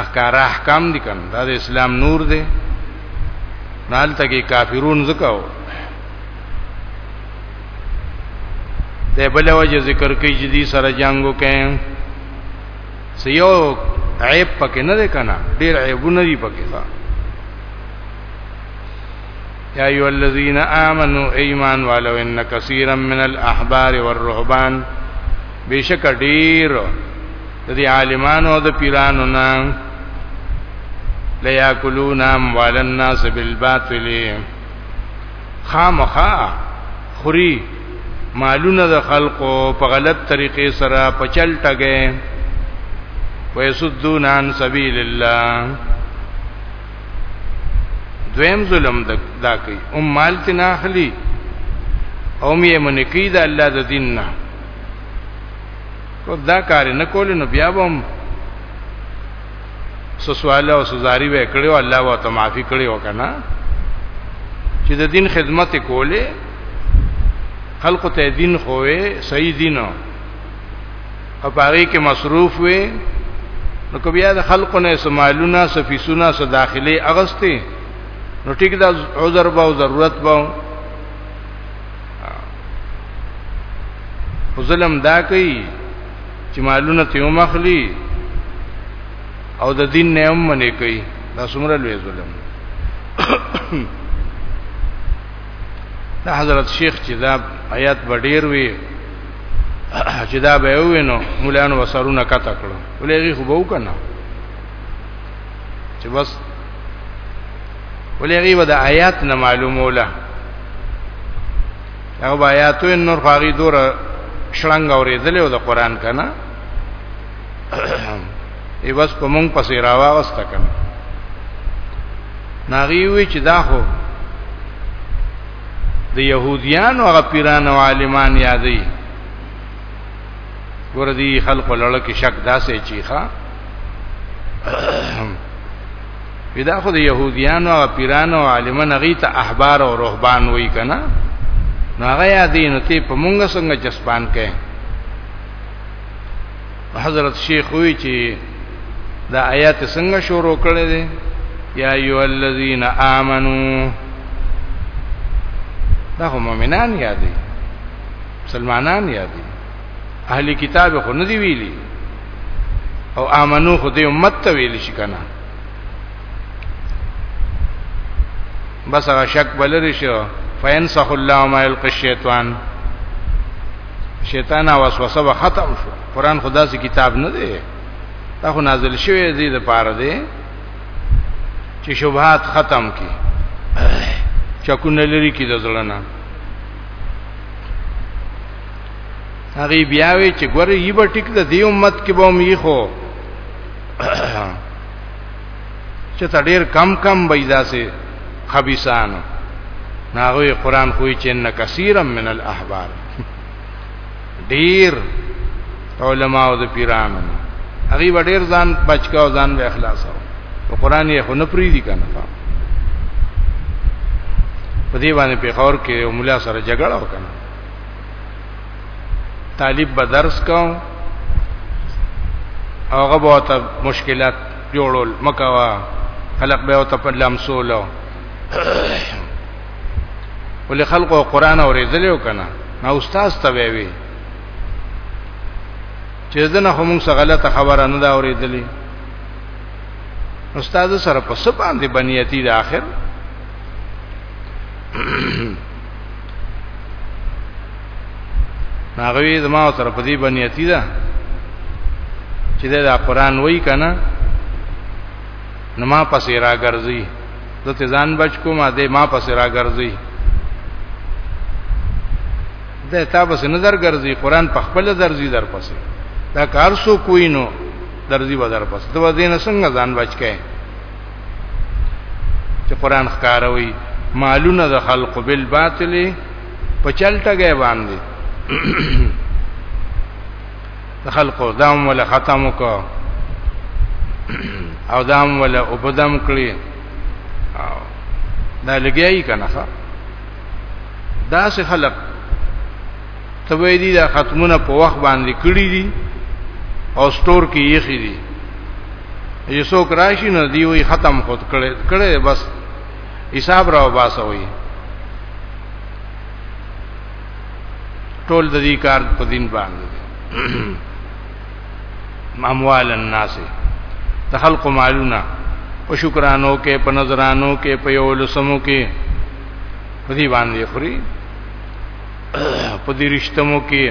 احکار احکام دي کنه دا د اسلام نور دی نال تک کافرون زکاو د بل وجه ذکر کوي چې دې سره جنگو کوي سيو عیب پکې نه ده کنه ډېر عیبونه دي پکې ځا یا ایو الذین آمنو ایمان والو ان کثیرا من الاحبار والرهبان بشک ډیر د دې عالمانو او د پیرانو نه لیا کلونا اموال الناس بالباطل خامخا خوري مالونه د خلقو په غلط طریقې سره په چل ټګه ويسدون عن سبيل الله دویم ظلم دا کوي ام مال تنا اخلي او مې منکی دا الله د دین نه کو دا کار نه کول نو بیا بم سسواله او سزاری وې کړو الله و ته معافي کړی وکنه چې د دین خدمت کوله خلق ته دین خوې صحیح دینو او پاره کې مصروف وې نو کو بیا د خلقو نه سمالونه سفیسونه سو داخلي اغسته نو ټیک دا عذر باو ضرورت باو ظلم دا کوي چې مالونه ته مخلي او د دین نه هم منې کوي دا څومره لوی ظلم دا حضرت شیخ چې دا آیات بډیر وی چې دا به وینو مولان وسرونه کته کړو ولېږي خو به وکنه چې بس ولېږي به د آیات نه معلوموله او آیاتو نور خاغي دور شړنګ اورېدل او د قران کنه ای بس په مونږ پسې راوغسته کنه ناغي وی چې دا خو د يهوديان او غپيران او عالمان یادې ور دي خلق لړ کې شک داسې چیخه ودا خو د يهوديانو او پیرانو او عالمانو غي ته احبار او رهبان وای کنه نو هغه یادین ته په مونږ څنګه جسپان کئ حضرت شیخ وی چې دا آیات څنګه شروع کړي دي یا ایو الذین آمنو دا هم مؤمنان یادي مسلمانان یادي اهلی کتاب خو نه دی ویلي او امنو خو دې امت ته ویل شي کنه بس هغه شک بلری شو فینسخ الله ما یلقی الشیطان شیطان وسوسه به ختم شو قران خدا سي کتاب نه دی دا خو نازل شوی دی د پاره دی چې شبهات ختم کی چکونه لري کی د ځلنه هغه بیا وی چې ګوره یی به ټیک د دې امت کې به می خو چې تا ډیر کم کم بيدا سي خبيسان ناغوی قران خو چې ان کثیر من الاحبار ډیر علماء او د پیرانو هغه و ډیر ځان بچکا او ځان به اخلاص او په قران یې خو نه پری دي کنه په دې باندې په خور کې مولا سره جګړه وکړه طالب به درس کوم هغه به ته مشکلات جوړول مکوا خلق به ته په لمسولو ول خلقو قران اوریدل یو کنه نو استاد ته وی چې دنه هم څه غلطه خبره نه دا اوریدلې استاد سره په سبان دی بنیتی د اخر ناغوی زما سره په دې بنیتی ده چې دا قرآن وای کنه نو ما پسې راګرځي د ته ځان بچ کوم دې ما پسې راګرځي د تا پسې نظر ګرځي قرآن په خپل درځي در پسې دا کار سو کوی نو درځي بدر پسې ته دې نه څنګه ځان بچ کړي چې قران ښکاروي مالونه د خلق بالباطل په چلته گئے باندې خلقو دام ولا ختم کو او دام ولا وبدم کړی او دا لګیای کنه دا سه خلق ته به دې دا ختمونه په وخت باندې کړی دي او سٹور کې یې خې دي یو څوک راشي نو دی وی ختم خود کړي کړي بس حساب راو باسه وي ټول د دې کار په دین باندې اموال الناس د خلق مالونه په شکرانو کې په نظرانو کې په یو لسمو کې په دې باندې خوري په دې رښتمو کې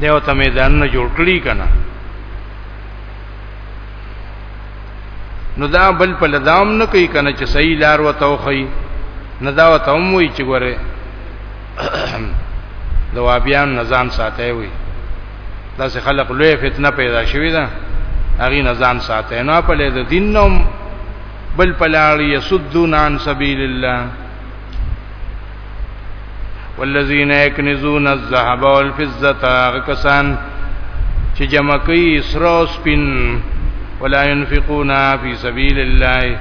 دیو ته میدان نه جوړ کړی کنه نو دا بل په لدام نه کوي کنه چې صحیح لار وته وخی نه دا وته هم وی چې ګوره د وابیان نزان ساتي وي دا سه خلق لوی فتنه پیدا شوې ده هغه نزان ساتي نه په لید دینم بل پلاړ یسدون عن سبیل الله والذین یکنزون الذهب والفضه کسان چې جمع کوي سرو سپین ولا ينفقون فی سبیل الله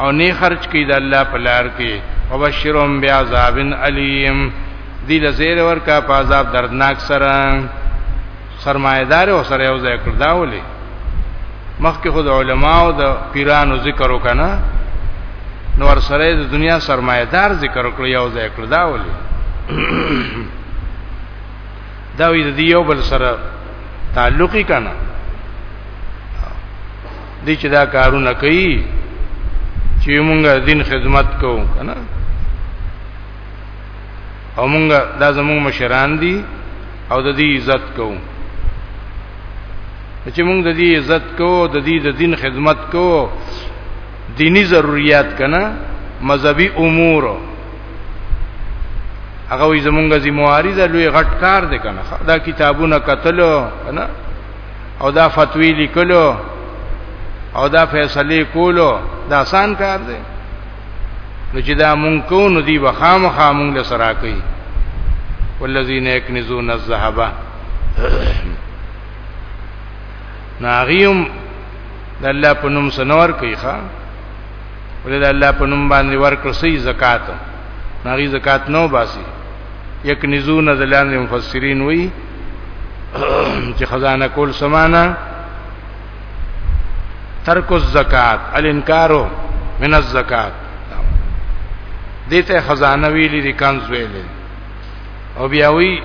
او نه خرج کوي د الله په لار کې وبشرهم بعذاب الیم دی لزیر ورکا په عذاب دردناک سره سرمایدار او سره یو ځای کړ دا ولي مخکې خود علما او د پیرانو ذکر وکنه نو ور سره د دنیا سرمایدار ذکر کړ یو ځای کړ دا ولي دا وی د یو بل سره تعلقي کنه د چې دا کارونه کوي چې مونږه دین خدمت کوو کنه او مونږ دا زمونږ مشران دي او د دې عزت کوو چې مونږ د دې عزت کوو د دې د دین خدمت کوو دینی ضرورت کنا مذهبي امور هغه وي زمونږه ذمہواری ده لوی غټ کار دی کنه دا کتابونه قتلو کنه او دا فتوی لیکلو او دا فیصله کولو دا آسان کار دی نو چې دا مونږ کو نو دی وخام خامون له سرا کوي والذین یکنزون الذهب ناغیوم د الله په نوم سنور کوي ښا ولې د الله په نوم باندې ورکړ سي زکات ناغي زکات نو باسي یک نزون ذلان مفسرین وی چې خزانه کول سمانا ترک الزکات الانکار من الزکات دته خزانه ویلې دي کنز ویلې او بیا وی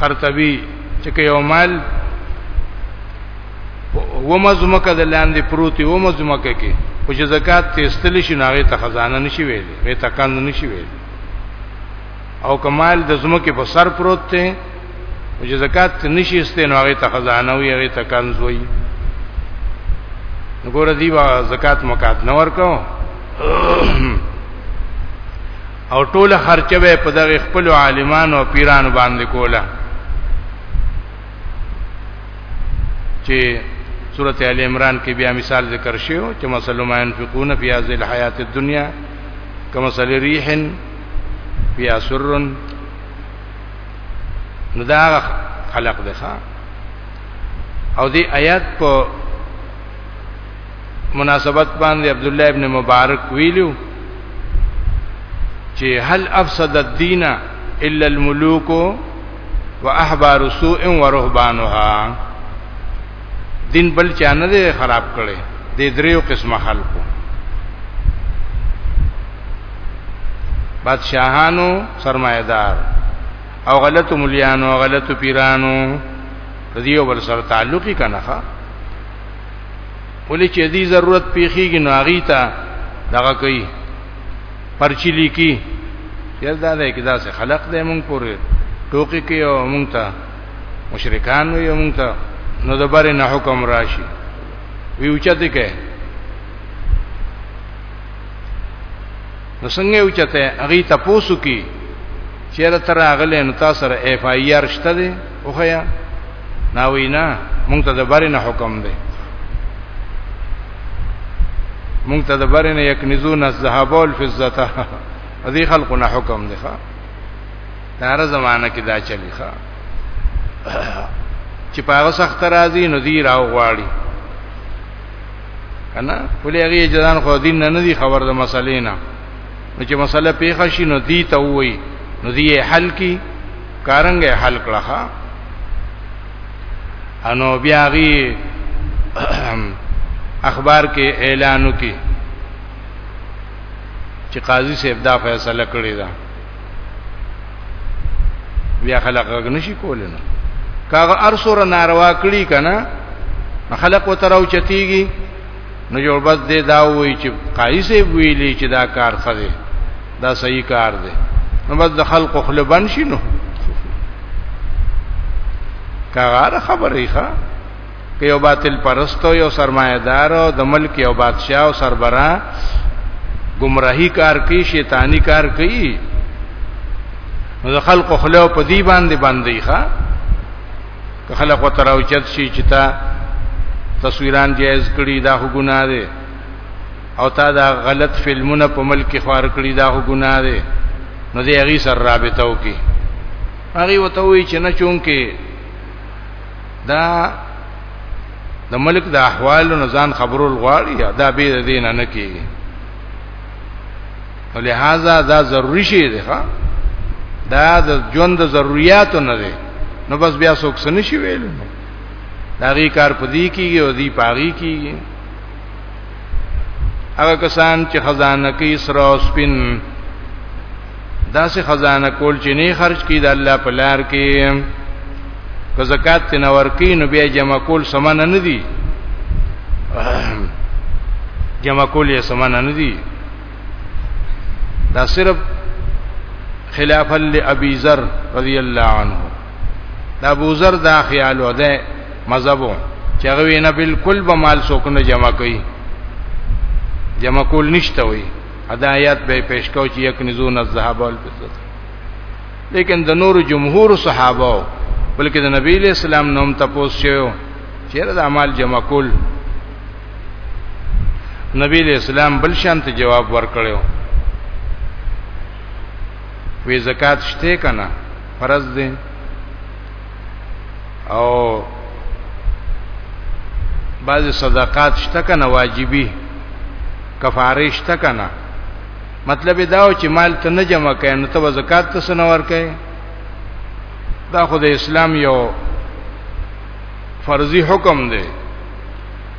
قرطبي چې یو مال ومزمکه د لاندې پروتي ومزمکه کې او چې زکات ته استل شي ناغه ته خزانه نشي ویلې وې تکند نشي ویلې او کمال د زمکه په سر پروت ته او چې زکات ته نشي استنو هغه ته خزانه وي هغه ته کنز وي وګوره دی وا زکات مکات نه ورکو او ټول خرچه به په دغه خپل عالمانو او پیرانو باندې کوله چې سورته ال عمران کې بیا مثال ذکر شوی چې مسلمان ينفقون فی هذه الحیات الدنیا کما سل ریح بیا سرن نو دا خلق ده او دی آیات په مناسبت باندې عبد الله ابن مبارک ویلو چې هل افسد الدين الا الملوک واحبار سوء ورهبانها دین بل چا نه دی خراب کړي د دریو قسمه خلکو بادشاهانو سرمایدار او غلط مليانو غلط پیرانو دیو بل سره تعلقي کنه ښا ولې چې دې ضرورت پیخیږي نو هغه ته دغه کوي پرچی لیکي یزدا دې کدا سه خلق دې مونږ پورې ټوکی کې او مونږ ته مشرکان یې مونږ ته نو د بارې نه حکم راشي وی اوچته کې نو څنګه اوچته هغه تاسو کې چیرې تر اغلې نو تاسو سره اف آی آر شته دی اوخیا نا وینا مونږ ته د بارې نه حکم دی مونږ ته د بارې نه یک نزون الذهب والفضه دې خلقونه حکم دی ښا نار زمانہ کې دا چلی ښا چې پاغه سخت راځي نو دی راو غواړي کنه ولې هغه جدان خو دین نه دی خبر د مسلې نه نو چې مسله پیښه شي نو دی ته وای نو دی حل کی کارنګ حل کړه انو بیا غي اخبار کې اعلان وکي چې قاضي صاحب دا فیصله کړی دا بیا خلق غږ نشي کولای نو کاغه ارسور ناروا کړی کنه خلق وترو چتیږي نو جوړ بس دې دا وایي چې قایسه ویلي چې دا کار خره دا صحیح کار دی نو بس د خلق خلبن شي نو کاغه خبرې ښه که یو باطل پرستو یو سرمایدار او د ملک یو بادشاہ او سربرا گمراهی کار کوي شیطانی کار کوي نو د خلکو خلو په دی باندې باندې ښا که خلک وتراوچت شي چې تا تصویران جایز کړي دا ګناه ده او تا دا غلط فلمونه په ملک کې خوار کړي دا ګناه ده نو دې هغه سره رابطه وکي هغه وته وی چې نه چونکه دا د ملک د احوالو نه ځان خبرول غواړي دا به دین نه کیږي ولهذا دا ضروری شی دی ها دا د ژوند د ضرورتو نه دی نو بس بیا څوک سن شي ویل دا غي کار پدی کیږي او دی پاغي کیږي هغه کسان چې خزانه کوي سره او سپین داسې خزانه کول چې نه خرج کړي د الله په لار کې که زکات نه ورکې نو بیا جمع کول سمانه نه دي جمع کول یې سمانه نه دي دا صرف خلافا لابي ذر رضی الله عنه دا ابو ذر دا خیال و ده مذهبو چې هغه وینا بالکل به مال څوک نه جمع کوي جمع کول نشته وي ادا آیات به پیش کو چې یک نزون الذهب والفضه لیکن د نور جمهور صحابه بلکې د نبی له اسلام نوم تپوس شو چیرې د اعمال جمع کول نبی له اسلام بل شان ته جواب ورکړو وی زکات شته کنه فرض دی او بعض صدقات شته کنه واجبي کفاره شته کنه مطلب دا و چې مال ته نه جمع کړي نو ته زکات ته سنور کړي دا خو د اسلام یو فرضي حکم دی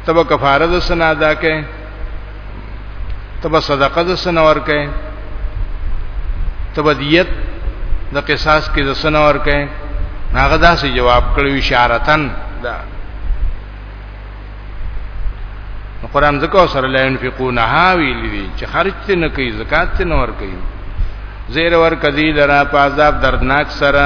تب کفاره د سنا ادا کې تب صدقه د سنا ور کې تب دیت د قصاص کې د سنا ور کې هغه داسې جواب کړو اشارتن دا قرآن ذکر سره لا ينفقون ها ویل دي چې خرج ته نه کوي زکات ته نه ور کوي زیر ور کدی لرا پازاب دردناک سره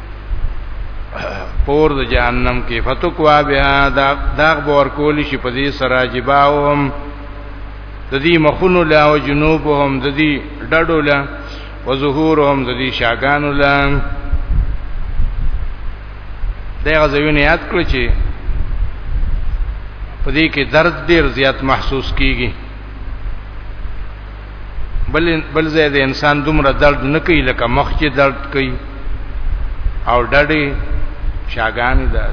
پور د جهنم کې فتقوا بها دا داغ بور کول شي په دې سره جباهم د دې مخونو لا او جنوبهم د دې ډډو لا او ظهورهم د دې شاګانو لا دا غزوینه یاد کړی چې په دې کې درد ډیر زیات محسوس کیږي بل بل ځای د انسان دومره درد نه کوي لکه مخ کې درد کوي او ډډې شاګانې ده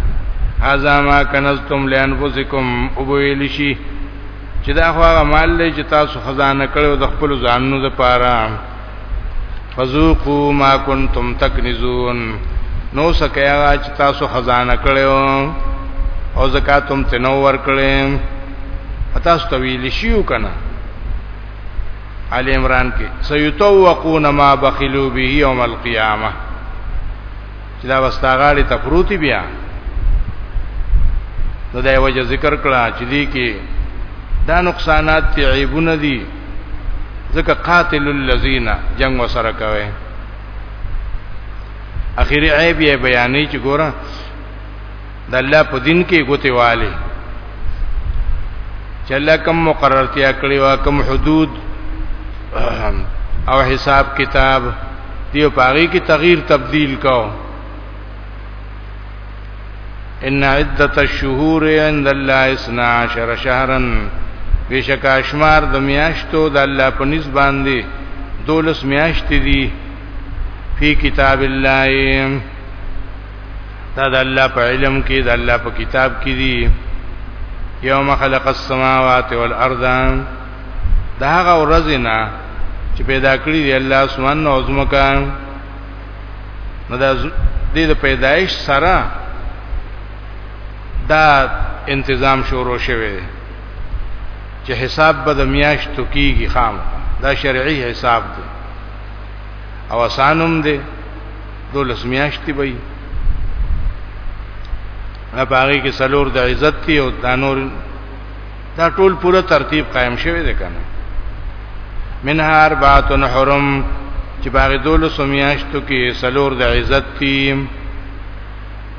هاذا ما کنزتم لانفسکم وبویل شي چې دا خو هغه مال دی چې تاسو خزانه کړو د خپل ځانونو لپاره فذوقوا ما کنتم تکنزون نو سکیا چې تاسو خزانه کړو او زکات هم تنور کړې تاسو تویل شیو کنه آل عمران کې سيتوقون ما بخلوا به يوم القيامه چې دا واستغاړي ته پروتي بیا نو دا وجه ذکر کړه چې دې کې دا نقصانات تی عیبونه دي ځکه قاتل الذين جنگ وسره کوي اخیری عیب یې بیانې چې ګوره د الله په دین کې ګوتې والي چې الله کوم مقررتیا کړی وا کوم حدود او حساب کتاب دیو پاغي کې تغییر تبديل کو ان عدت الشهور عند الله 12 شهرا بشک اشمار د میاشتو د الله په نس باندې دولس میاشتې دي په کتاب الله دا د الله په علم کې د الله په کتاب کې دي یوم خلق السماوات والارض دا هغه ورځ نه چې پیدا کړی دی الله اسمان او زمکه نو دا دې د پیدایش سره دا انتظام شروع شوه چې حساب به د میاشتو کیږي خام دا شرعي حساب دی او اسانم دی دولس میاشتې به وي په هغه کې سلور د عزت دی او دا نور دا ټول پوره ترتیب قائم شوی دی کنه منها اربعه حرم چې باغ دولس میاشتو کې سلور د عزت دی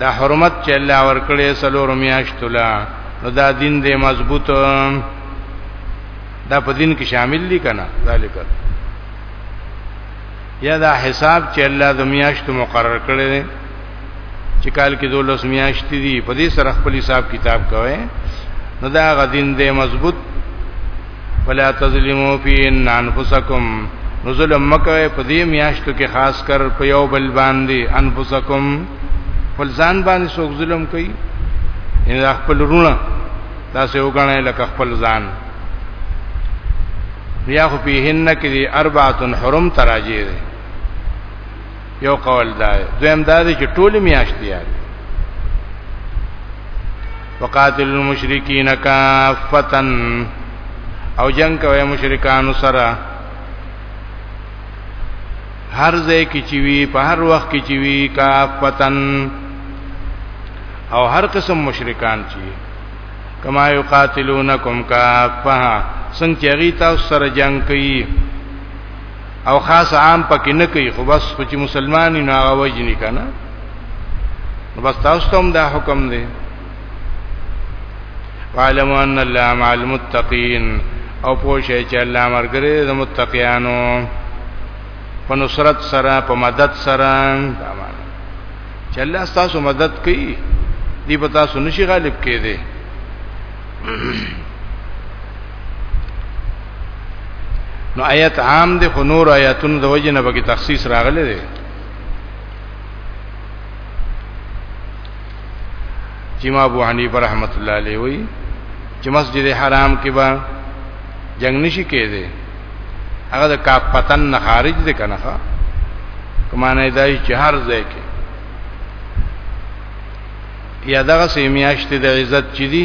دا حرمت چې الله ورکړي سلور میاشتو لا نو دا دین دې مضبوط دا په دین کې شامل دي کنه ذالک یا دا حساب چې الله د میاشتو مقرر کړي دي چې کال کې دولس میاشتې دي په دې سره خپل حساب کتاب کوي نو دا غدین دې مضبوط ولا تظلموا فيهن انفسکم نو ظلم مکه په دې میاشتو کې خاص کر په یو بل باندې انفسکم خپل ځان باندې څوک ظلم کوي ان خپل رونه تاسو وګڼئ لکه خپل ځان بیا خو پیهن کې اربعه حرم تراجه دي یو قول دا دی دویم دا دی چې ټول میاشتې یاد وقاتل المشرکین کافتن او جنگ کوي مشرکانو سره هر ځای کې چې وی په هر وخت کې چې وی کافتن او هر قسم مشرکان چې کما یقاتلونکم کافه څنګه چې غی تاسو سره جنگ کوي او خاص عام پکې نه کوي خو بس خو چې مسلمان نه هغه وجني کنه نو بس تاسو ته هم دا حکم دی وعلم ان الله مع المتقين او پوښی چې الله مرګره د متقینانو په نصرت سره په مدد سره چې الله تاسو مدد کوي دی په تاسو نشي غالب کېده نو آیت عام دی خو نور آیاتونو د وجه نه بګي تخصیص راغلی دی چې ما ابو حنیفه رحمت الله علیه وی چې مسجد حرام کې با جنگ نشي کېده هغه د کا پتن نه خارج دی کنه ښا کمانه دای چې هر ځای کې یا دغه سیمیاشت د عزت چي دي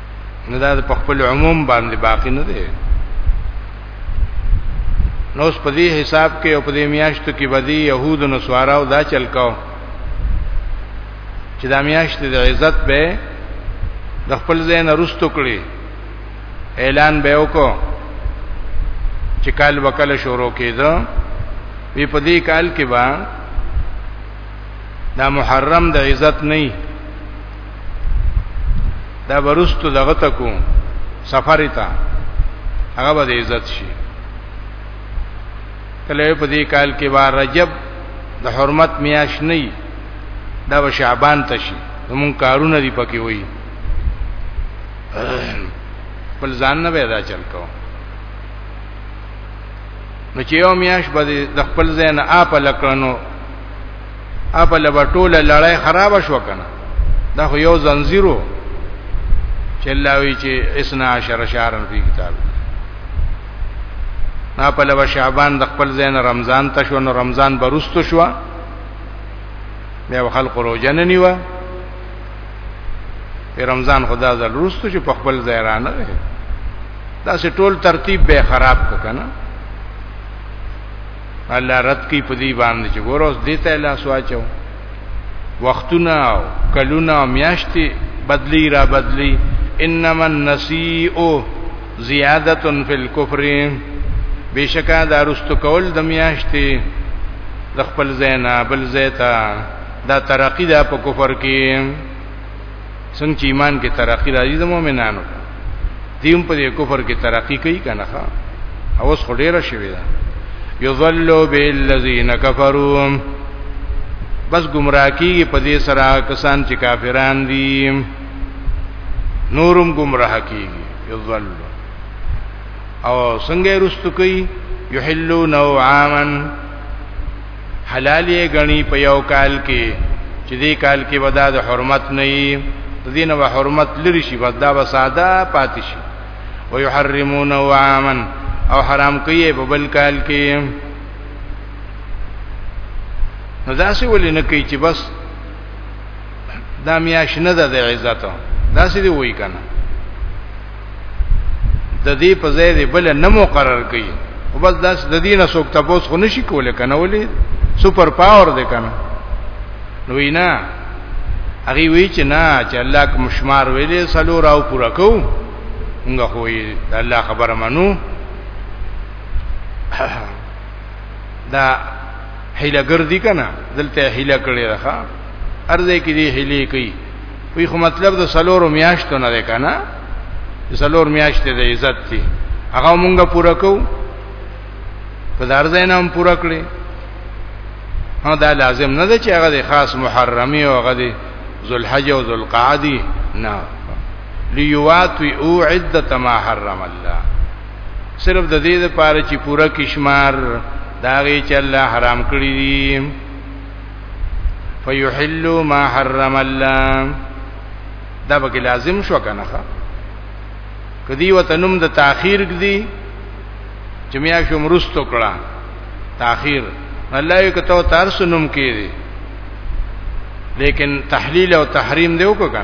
نو دا په خپل عموم باندې باقی نه دی نو اس په دې حساب کې او په دې میاشتو کې بدی يهود او نصارا او دا چل کاو چې دا میاشت د عزت به د خپل ځای نه رستو کړي اعلان به وکړو چې کال وکاله شروع کېده وی په دې کال کې با دا محرم د عزت نه دا ورستو دغه تکو سفر ته هغه به عزت شي کله په دې کال کې بار رجب د حرمت میاش نه دا به شعبان ته شي زمون کارونه دی پکې وایي بل ځان نه پیدا چل کو نو چې یو میاش به د خپل ځای نه اپ لکړنو اپا لبا ټوله لړۍ خراب شو کنه دا خو یو زنجیرو چې الله وی چې اسنا عشر شهرن فی کتاب نا په لبا شعبان د خپل زین رمضان ته شو نو رمضان برستو شو بیا خلق روزنه نیوه رمضان خدا ځل روستو چې په خپل ځای را نه دا سه ټول ترتیب به خراب کنه الله رد کی په دې باندې چې ګور اوس دې ته لاس واچو وختونه او کلونه او میاشتې بدلی را بدلی انما النسیء زیادت فی الكفر بشکا دا رستو کول د میاشتې د خپل زینا بل زیتا دا ترقی دا په کفر کې څنګه چې ایمان کې ترقی راځي د مؤمنانو دیم په کفر کې ترقی کوي کنه ښا اوس خډیره شوی دا یضلوا بالذین کفروا بس گمراه کیږي په دې سره کسان چې کافران دي نورم گمراه کیږي یضل او څنګه رستو کوي یحلون عاما حلال یې غني په یو کال کې چې دې کال کې ودا د حرمت نه یې دینه و حرمت لري شي ودا و ساده پاتې شي ويحرمون وعاما او حرام کوي په بل کال کې نو دا څه ولې نه کوي چې بس دا میاش نه ده د عزت دا څه دی وای کنه د دې په ځای دی بل نه مقرر کړي او بس داس د دینه څوک تاسو خو نشي کولای کنه ولې سپر پاور دی کنه نو وینا هغه وی چې نه چې الله کوم شمار ویلې سلو راو پورا کو موږ خو یې الله خبره منو دا هیله ګرځي کنه دلته هیله کړی راخه ارزه کې دی هیله کوي وی خو مطلب د سلورو میاشتو نه ده کنه سلور میاشتې د عزت دي هغه مونږه پوره کو په دار ځای نه هم پوره کړی نو دا لازم نه ده چې هغه د خاص محرمي او هغه د ذوالحج او ذوالقعدي نه ليواتي او عده ما حرم الله صرف د دې لپاره چې پوره کشمار داغه چې الله حرام کړی دي فیحلوا ما حرم الله دا به لازم شو کنه کدی وتنم د تاخير کدی چې میا شو مرستو کړه تاخير الله یو کته تر سنم کړي لیکن تحلیل او تحریم دی وکړه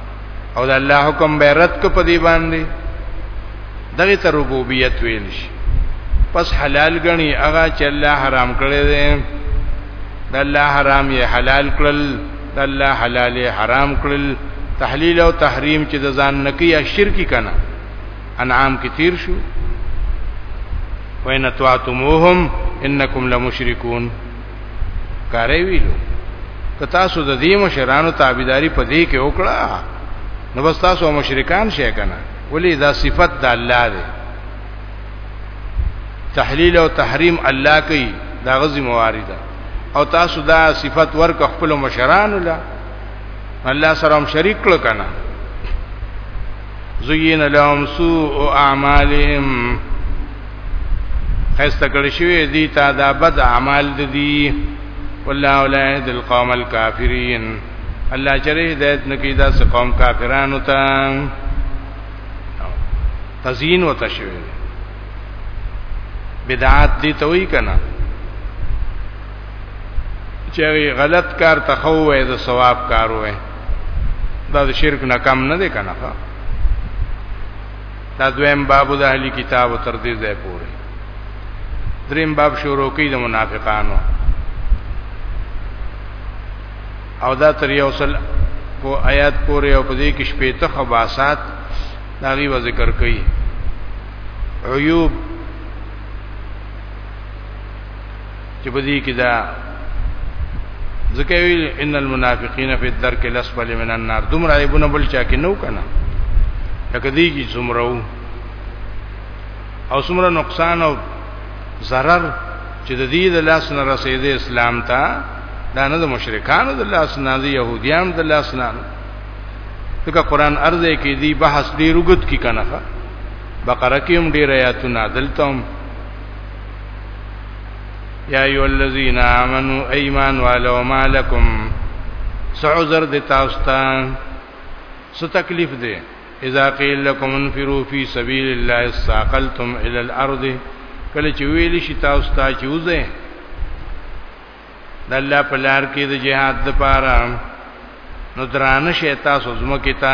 او د الله حکم به رد کو په دی باندې دغه ته ربوبیت ویل شي پس حلال غني هغه چې الله حرام کړی دی د الله حرام یې حلال کړل د الله حلال یې حرام کړل تحلیل او تحریم چې د ځان نکی یا شرکی کنا انعام کې تیر شو وین تواتموهم انکم لمشرکون کارې ویلو که تاسو د دې مشرانو تابعداري په دې کې وکړه نو بس تاسو مشرکان شئ کنه ولی دا صفت د الله دی تحلیل او تحریم الله کوي دا غزي موارده او تاسو دا صفت ورک خپل مشران الله سره هم شریک کړ کنه زین لهم سوء اعمالهم خسته کړی شوی دی تا دا بد اعمال د دی والله لا يهدي القوم الكافرين الله چره هدایت نکي دا څه قوم کافرانو ته تزین وته شوی بدعات دي ته وی کنه چې غلط کار ته خو وې د ثواب کار وې دا د شرک نه کم نه دی کنه دا دویم باب د اهلی کتاب تر دې ځای پورې دریم باب شروع کوي د منافقانو او دا تر یو سل کو آیات پورې او پدې کې شپې ته خباسات دا غي ذکر کوي عیوب چې په دې کې دا ځکه ویل ان المنافقین فی الدرک الاسفل من النار دومره ایبونه بل چا کې نو کنه لکه دې کې څومره او څومره نقصان او zarar چې د دې د لاس نه رسیدې اسلام ته دا نه د مشرکانو د لاس نه د يهوديان د لاس نه دغه قران ارزه کې دی بحث ډیر وګت کی کنه بقره کې هم ډیر آیاتونه دلته هم یا ایو الذین آمنو ایمان والو مالکم سعذر د تاسو ته څه تکلیف دی اذا قیل لكم انفروا فی سبیل الله استاقلتم الى الارض کله چې ویل شي تاسو ته چې وځئ د الله په لار کې د جهاد لپاره نو درانه شي تاسو زمکه ته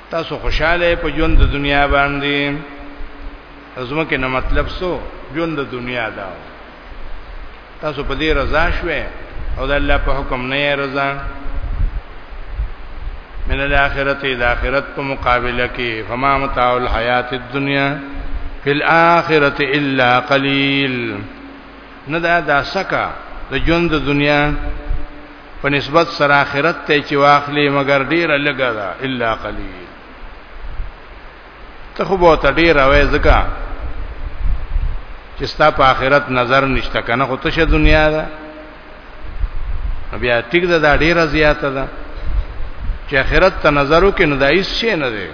تاسو خوشاله په ژوند د دنیا باندې زموږ نه مطلب سو ژوند د دنیا دا تاسو په دې رضا شوه او د الله په حکم نه رضا من الاخرت د اخرت په مقابله کې فما متاع الحیات الدنیا فی الاخرت الا قلیل نه دا داسکه د ژوند د دنیا په نسبت سره آخرت ته چې واخلې مګر ډیره لګا ده الا قلیل ته خو به ته ډیر وای زکه چې ستا په آخرت نظر نشته کنه خو تشه دنیا ده بیا ټیک ده دا ډیره زیاته ده چې آخرت ته نظر وکې نو دا هیڅ شی نه دی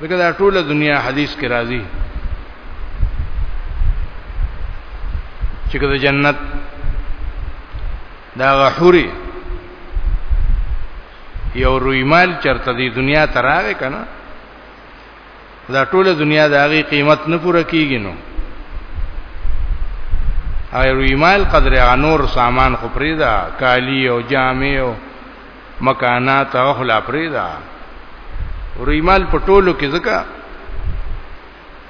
دغه دا ټوله دنیا حدیث کې راځي چې د جنت دا غحوري یو رویمال چرته دی دنیا تراغه کنه دا ټوله دنیا د هغه قیمت نه پوره کیږي نو او رویمال قدر انور سامان خو پریدا کالی او جامع او مکانات او خلا پریدا ریمال په ټولو کې ځکه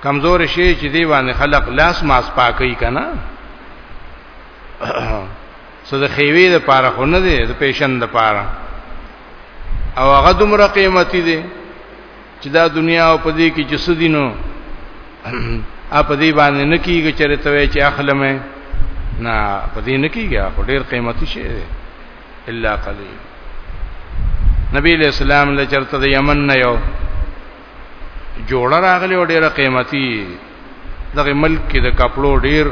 کمزور شي چې دی باندې خلق لاس ماس پاکي کنه څه د خیوی د پاره خو نه دی د پیشن د پاره او هغه دومره قیمتي دی چې دا دنیا او پدې کې چې سدینو اپ دې باندې نکیږي چرته وي چې اخلمه نه پدې نکیږي خو ډیر قیمتي شی دی الا قليل نبی علیہ السلام له چرته د یمن نه یو جوړ راغلی او ډیره قیمتي دغه ملک کې د کپلو ډیر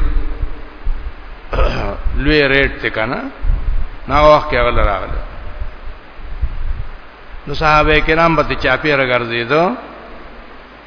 لوی ریټ ته کنه نا وخت کې غل راغله نو صحابه کرام به چاپی راګرځیدو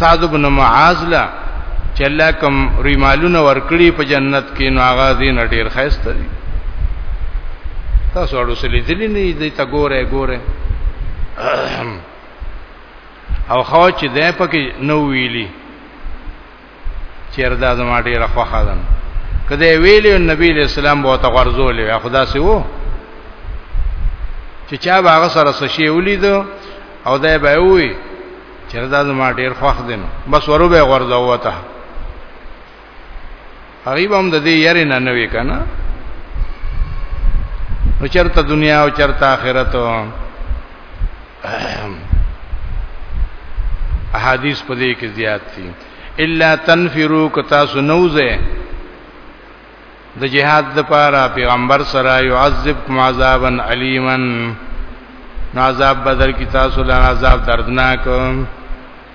سعد بن معاذ لا چې الله کوم ریمالونه ورکړي په جنت کې نو هغه دین ډیر خیسته دي تاسو اړو سلی دلی نه دي تا ګوره ګوره او خو چې ده پکې نو ویلي چیر دا زما ډیره خوخه ده کله ویلې نبی له اسلام بو ته غرزولې خدا سي وو چې چا باغ سره سشي ولید او دا به وي چې دا زما ډیر خوخ دي نو بس ورو به غرزو ته غریب هم د دې یاري نه نوي کنه نو چرته دنیا او چرته آخرت احادیث په دې کې زیات دي الا تنفروا کتا سنوزه د جهاد د پاره پیغمبر سره يعذب عذابا الیمن عذاب بدر کی تاسو له عذاب دردناک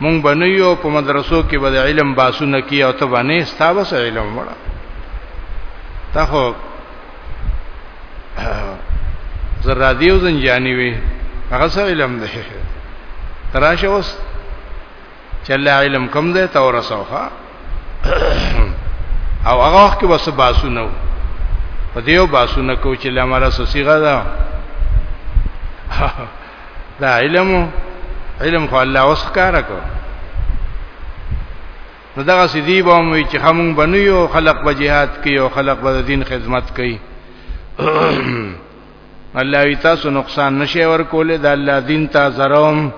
مونږ باندې یو په مدرسو کې به علم باسونه کی او ته باندې ستاسو سره علم وړه تا خو زرا دیو زنجانی وی هغه سره علم ده تراشه اوس چله علم کم ده تا ورسوخه او هغه وخت کې وسه باسونه په دیو باسونه کو چې لمره سسیغه ده دا علم علم خو الله اوس کار کو نو دغه سدی به مو چې همون بنیو خلق به jihad کوي او خلق به دین خدمت کوي الله وی تاسو نقصان نشي ورکولې د الله دین ته زروم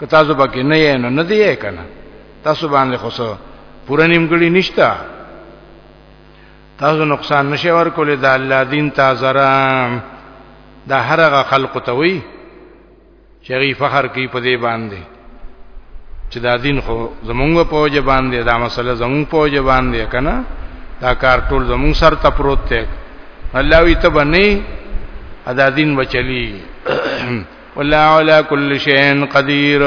که تاسو پکې نه یې نو نه دی کنه تاسو باندې خو پوره نیمګړی نشتا تاسو نقصان نشي ورکول د الله دین ته زرا د هرغه خلق ته وی چې غي فخر کوي په دې باندې چې دا دین خو زمونږ په وجه باندې دا مسله زمونږ په وجه باندې کنه دا کار ټول زمونږ سر ته پروت دی الله وی ته باندې ادا دین بچلی والله علی کل شیء قدیر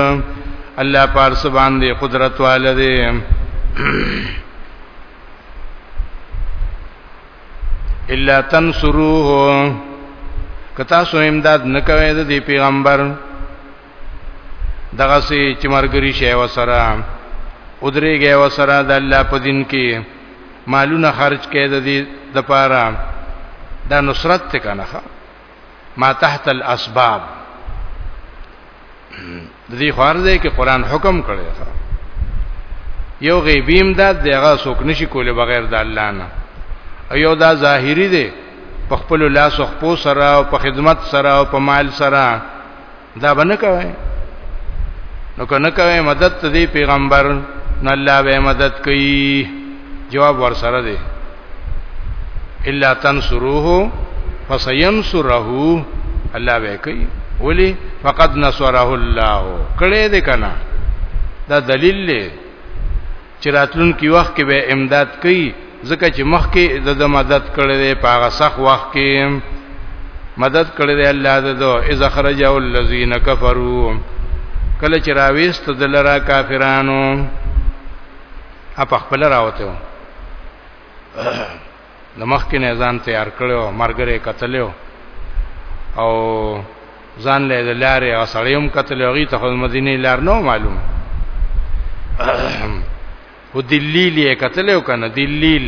الله پار سبحان دی قدرت والده الا تنصروه کتا سو امداد نکوي د پیغمبر دغه سي چې مرګري شي وسره ودرېږي وسره د الله په دین کې مالونه خرج کړي د دې د پاره دا نصرت ته کنه ما تحت الاسباب د دې خور دی کې قران حکم کړی یو غیبی امداد دغه څوک نشي کولی بغیر د الله نه او یو دا ظاهری دی په خپل لاس او خپل سره او په خدمت سره او په مال سره دا باندې کوي نو کنه کوي مدد ته دی پیغمبر نه الله به مدد کوي جواب ورسره دی الا تنصروه فسينصره الله به کوي ولی فقد نصره الله کړه دې کنه دا دلیل دی چې راتلونکي وخت کې به امداد کوي ځکه چې مخکې د د مدد کړی دی په هغه سخت وخت کې مدد کړی دی الله د دو اذا خرج الذين كفروا کله چې راويست دلرا کافرانو اپ خپل راوته د مخکې نه ځان تیار کړو مرګره قتلو او ځان له لارې او سړیوم قتل هغه ته خو مدینه لار نو معلوم و دلیل یې قتل او کنه دلیل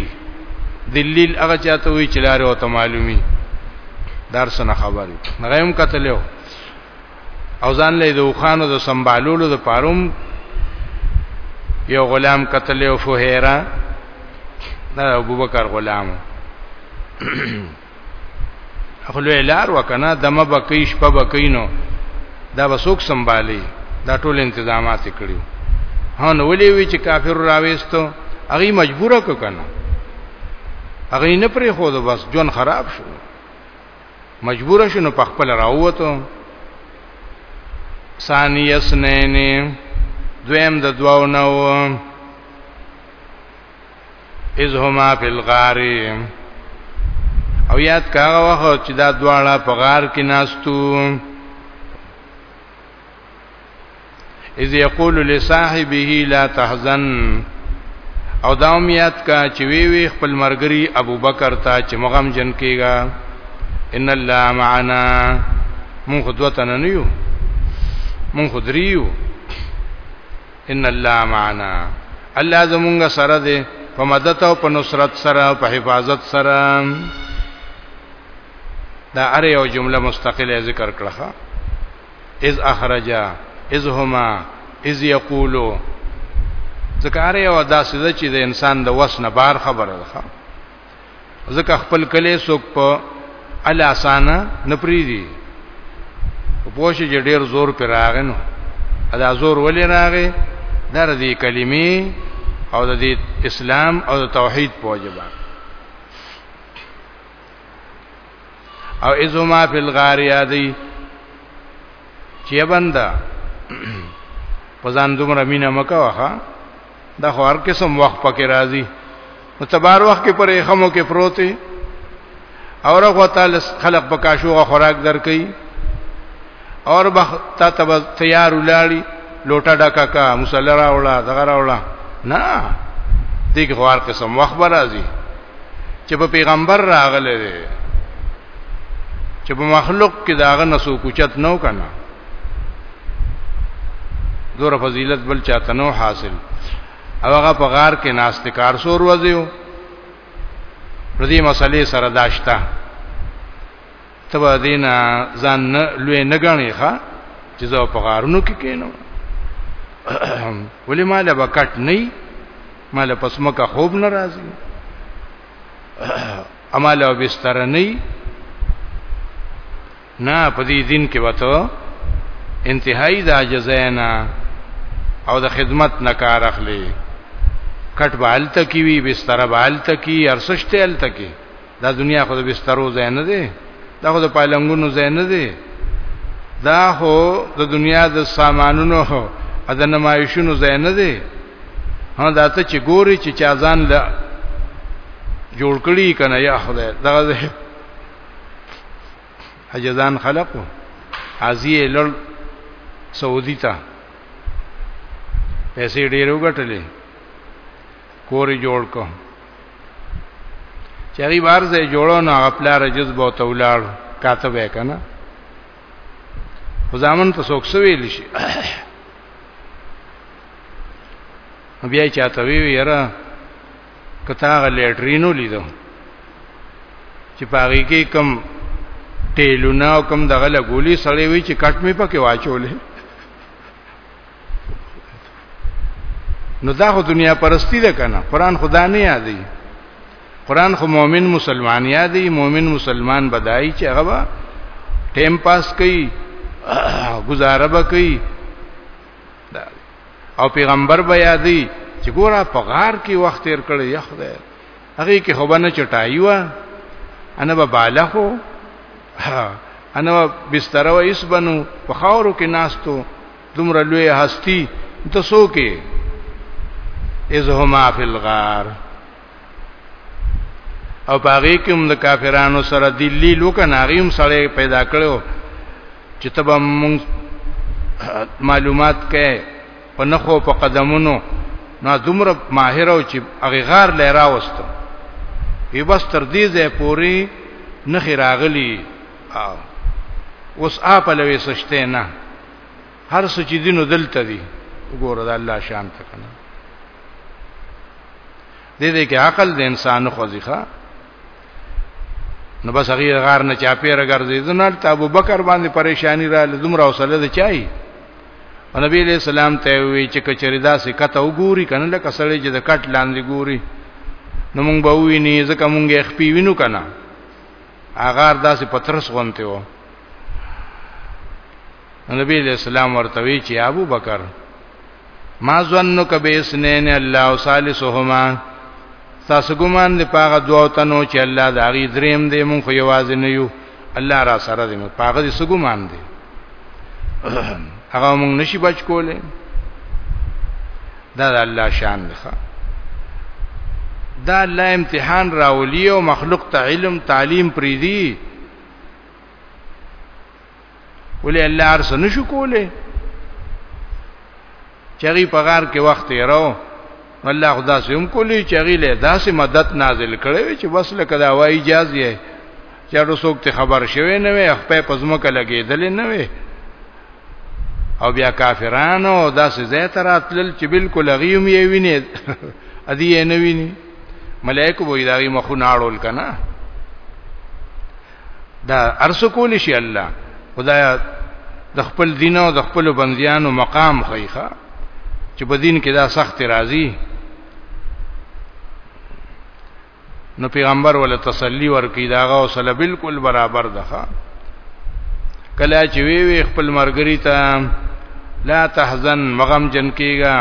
دلیل هغه چاته وی چې لارې او ته معلومي دار سره خبرې هغه هم قتل او او ځان له د وخانو د سمبالولو د پاروم یو غلام قتل او فهیرا دا ابوبکر غلام خلو لار وکنه دمه بکې شپه بکینو دا وسوک سمبالي دا ټول تنظیمات کړیو هان ولې وی چې کافر راويستو هغه مجبور وکنه هغه نه پرې خو بس جون خراب شو مجبور شو نو په خپل راووتو ثانی اسنین دویم د دواو نو اذ هما فی الغار او یاد کاغه وخت چې دا دواړه په غار کې ناستو اذ یقول لصاحبه لا تحزن او دا امیات کا چې وی وی خپل مرګري ابو بکر ته چې مغم جن کیږي ان الله معنا مون خدوته نه یو مون خدریو ان الله معنا الله زمونږ سره دی په مدد او په نصرت سره په حفاظت سره دا اره یو جمله مستقله ذکر کړه اذ اخرج اذ هما اذ یقولو ځکه هر یو داسې ده چې د انسان د وس نه بار خبره ده ځکه خپل کله څوک په ال اسانه نپری دي په پوښي چې ډیر زور پر راغنو ادا زور ولې راغې در دې کلمې او د اسلام او د توحید په وجبه او اذو ما فی الغار یادی چې بندا پزان دومره مینا مکه واخا د هر قسم وخت پکې راځي نو تبار وخت کې پرې خمو کې پروتي اور هغه تعالی خلق بکاشوغه خوراک درکې اور بخ تا تب تیار ولاړی لوټه ډکا کا مصلی راولا دغه راولا نه دې کې هر قسم وخت راځي چې په پیغمبر راغله ده چې په مخلوق کې داغه نسو کوچت نو کنه دور فضیلت بل چاته نو حاصل او هغه په غار کې ناستکار سور وځيو ردی مسلې سره داشتا تبا دینا ځان نه لوی نه غاڼې ښا چې زه په غارونو کې کینم ولې مال به کټ نه مال پس مکه خوب ناراضي امال او بستر نه نه په دې دین کې وته انتهایی دا جزینا او د خدمت نه کار اخلي کټ بالته کی وی بستر بالته کی ارسشته الته کی دا دنیا خو د بسترو ځای نه دی دا خو د پالنګونو ځای نه دی دا خو د دنیا د سامانونو او د نمایشونو ځای نه دی هم دا ته چې ګوري چې چا ځان له جوړ کړی کنه یا خدای دغه ځای حجزان خلقو حاضی لړ سعودي ته پیسې ډېر وګټلې کور جوړ کو چې هغه بار ځای جوړو نو هغه پلار جذب او تولاړ کاتب یې کنه خدامن ته څوک سویل شي بیا چاته وی یاره کته هغه لیټرینو لیدو چې پاغي کې کم ټیلونه او کم دغه لګولي سړی وی چې کټ می پکې واچولې نو دا خو دنیا پرستی ده کنه قران خدا نه یادې قران خو مؤمن مسلمان یادې مؤمن مسلمان بدای چې هغه ټیم پاس کوي گزاره به کوي او پیغمبر به یادې چې ګوره په غار کې وخت تیر کړی یا خدای هغه کې خو باندې چټای و انا به بالغو انا بستر و اس بنو په خاورو کې ناستو دومره لوی هستی ته سوکې از هما فی الغار او پاغي کوم د کافرانو سره دلی لوکه ناغیم سره پیدا کړو چې تبه مونږ معلومات کې په نخو په قدمونو نو دومره ماهر او چې هغه غار لرا وستو ای بس تر دې ځای پوری نخې راغلی او اوس اپ لوي سشته نه هر څه چې دینو دلته دي وګوره د الله شان ته کنه دې دې کې عقل د انسان خو ځخه نو بس هغه غار نه چاپیره ګرځي ځنال ته ابو بکر باندې پریشانی را لزمره وسله ده چای او نبی علیہ السلام ته وی چې کچری دا سې کته وګوري کنه لکه سړی چې د کټ لاندې ګوري نو مونږ به ویني ځکه مونږ یې خپې وینو کنه اغار داسې پترس غونته و نبی علیہ السلام ورته وی چې ابو بکر ما ظنک بیسنین الله ثالثهما تاسو ګمان دی پاغه دوه تنو چې الله دا غي دریم دی مونږ خو یوازې نه یو الله را سره دی پاغه دې سګمان دی هغه مونږ نشي بچ کولای دا د الله شان دی دا الله امتحان راولي او مخلوق ته علم تعلیم پریدي ولې الله ارس نشو کوله چری پغار کې وخت یې راو الله خدا سي هم کولی چری له داسې مدد نازل کړي چې بس لکه دا وای اجازه چاډو څوک ته خبر شوی نه وي خپې پزما کې لګېدل نه وي او بیا کافرانو داسې زه تراتل چې بالکل غيوم یې ویني ادي یې نه ویني ملائکه وې دا یې مخونه اړول کنه دا ارس کول شي الله خدای د خپل دین او د خپل بندیانو مقام خیخه چې په دین کې دا سخت راضي نو پیغمبر ول تسلی ورکی داغه او سره بالکل برابر ده کله چې وی وی خپل مرګری ته لا تحزن مغم جن کیگا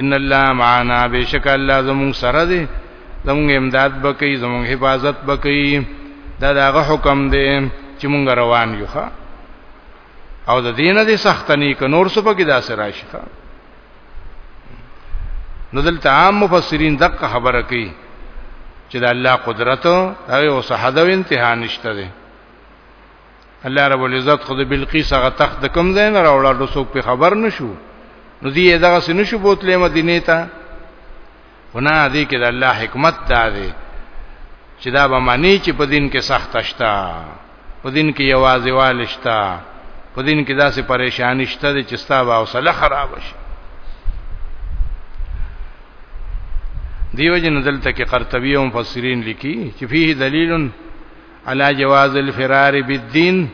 ان الله معنا بشک الله زمون سره دی زمون امداد بکی زمون حفاظت بکی دا داغه حکم دی چې مونږ روان یو ښا او د دینه دي سختنی ک نور څه پکې داسې راشي نو دلته عام مفسرین دغه خبره کوي چې د الله قدرت او صحده او انتها نشته ده الله رب العزت خود بلقیس هغه تخت د کوم ځای نه راوړل رسوک په خبر نشو نو دی دغه سن شو بوتلې مدینه ته خنا دې کې د الله حکمت دا دی چې دا به معنی چې په دین کې سخت شتا په دین کې یوازې والشتا په دین کې داسې پریشانی شته چې ستا به حوصله خراب شي دیو جن دلته کې قرطبی او مفسرین لیکي چې فيه دلیل علی جواز الفرار بالدین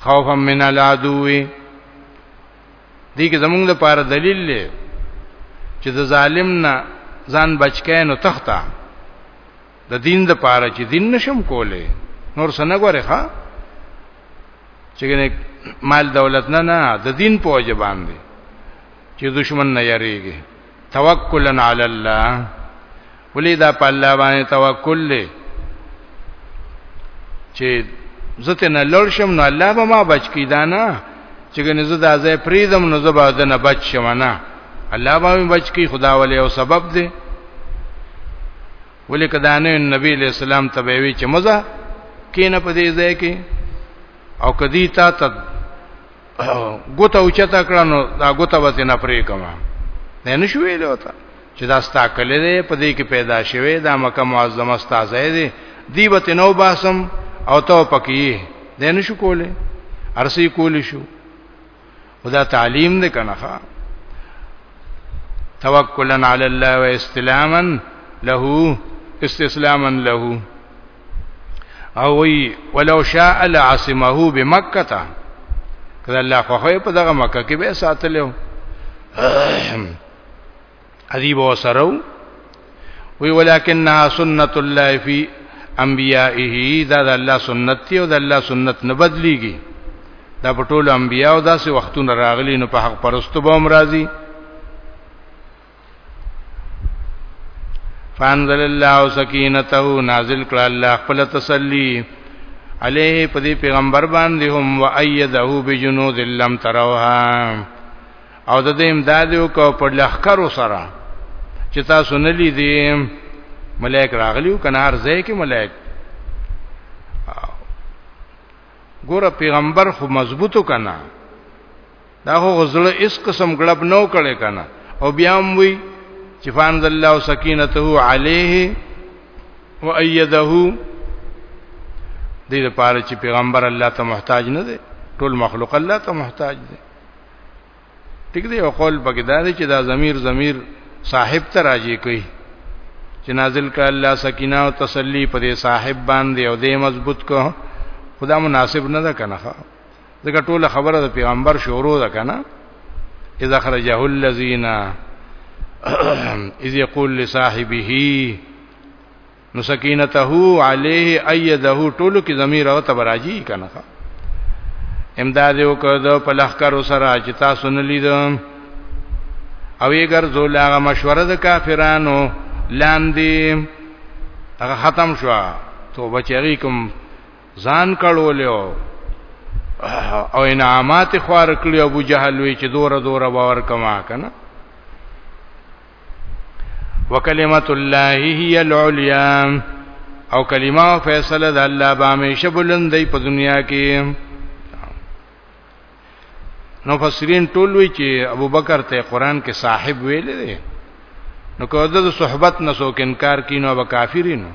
خوفا من العدو دې کې زمونږ د پاره دلیل لې چې د ظالم نه ځان بچکې نو تخته د دین د پاره چې دین نشم کولې نور سن غره ښا چې مال دولت نه نه د دین په وجه باندې چې دشمن نه یریږي توکلا علی الله ولې دا په الله باندې توکل لې چې زته نه لړ شم نو الله به ما بچ کی دا نه چې ګنې زه دا ځای پریدم نو زه به دا نه بچ شم نه الله به مې بچ کی خدا ولې او سبب دی ولې کدا نه نبی له سلام ته وی چې مزه کینه په دې ځای کې او کدی تا ته ګوته اوچتا کړنو دا ګوته وځي نه پرې کما نه نشو ویل وتا چې دا ستا کله دې په دې کې پیدا شوه دا مکه معظمه ستا ځای دی دی وته نو باسم او ته پکې دې نشو کوله ارسي کول شو خدا تعلیم دې کنه توکلن علی الله و استلاما له استسلاما له او وی ولو شاء لعصمه بمکه تا کله الله خو خو په دغه مکه کې به ساتلو ادیب وسرو وی ولکنها سنت الله فی انبیائه دا د الله سنت دی او د الله سنت نه بدلیږي دا په ټولو انبیائو داسې وختونه راغلي نو په حق پرستو به هم راځي فانزل الله سکینته نازل کړه الله خپل تسلی علیه په دې پیغمبر باندې هم و ایده بجنود لم تروها او د دې امداد یو کو په لخر سره چې تاسو نه لیدې ملائک راغلیو کنار ځای کې ملائک ګوره پیغمبر خو مضبوطو کنا دا خو غزله اس قسم غلب نو کړي کنه او بیا هم وی چې فانزل الله سکینته علیه و ایده دې لپاره چې پیغمبر الله ته محتاج نه دی ټول مخلوق الله ته محتاج دی ټیک دی او قول پکې دا دی چې دا ضمیر ضمیر صاحب ته راځي کوي چې نازل کړه الله سکینه او تسلی په دې صاحب باندې او دې مضبوط کو خدا مناسب نه ده کنه ځکه ټول خبره د پیغمبر شروع ده کنه اذا خرجه الذين اذ يقول لصاحبه نو سکینته علیه ایده ټول کی ضمیر او تبراجی کنه امداد یو کړه په لخر سره چې تاسو نه لیدم او یې ګرځول هغه مشوره د کافرانو لاندې هغه ختم شو توبه چریکم ځان کړولې او انعامات خوار کړی ابو جهل وی چې دوره دوره باور کما کنه وکلمت الله هي العليا او کلمه او فیصله د الله به همیشه بلندې په دنیا کې نو فسرین ټول وی چې ابوبکر ته قران کې صاحب ویل دي نو که د صحبت نه څوک انکار کینو به کافرینو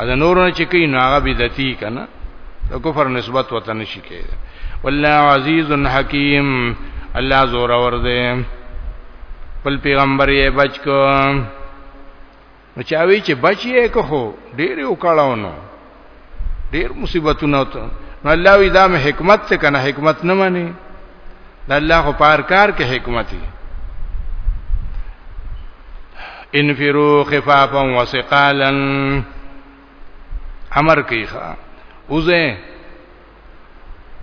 ا د نور نه چې کین هغه بدعتي کنه د کفر نسبت وته نشي کېږي والله عزیز حکیم الله زور اور دې خپل پیغمبر یې بچ کو نو چاوي چې بچي یې که خو ډېر یو کړهونو ډېر مصیبتونه ته نو الله وی دا مې حکمت څه کنه حکمت نه مانی د الله خو پار کار کې حکمت دی انفروا خفافا وثقالا امر کوي ښا اوزه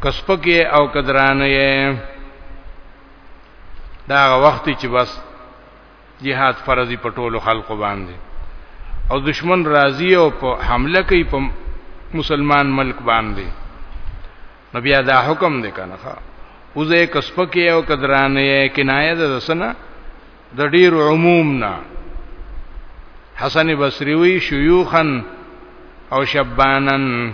کسپکه او کدرانه دا وخت چې بس جهاد فرضی په ټولو خلقو باندې او دشمن راضی او په حمله کوي په مسلمان ملک باندې نو بیا دا حکم دی کنه اوزه کسپکه او کدرانه کنایه ده سنه د ډیر عموم نه حسن بصری وی شيوخن او شبانن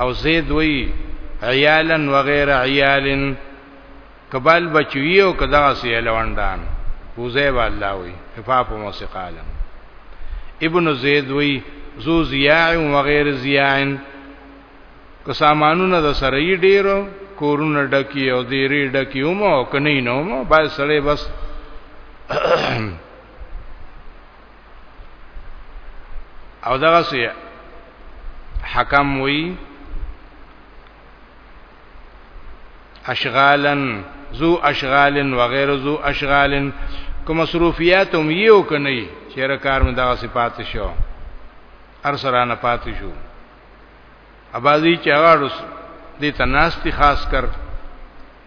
او زید وی عیالا وغیر عیال کبال بچوی او کدا سی لوندان وزه با الله وی حفاف موسقالا ابن زید وی زو زیاع وغیر زیاع که سامانونه د سره یې ډیرو کورونه ډکی او دیری ډکی هم او کني نو مو بای سړی بس او دغه سي حکم وی اشغالا ذو اشغال وغیر ذو اشغال کوم مصروفیات هم یو کني چیرې کار مې دغه صفات شو هر سره نه پاتې شو ابازي چاغړس دې تناستی خاص کر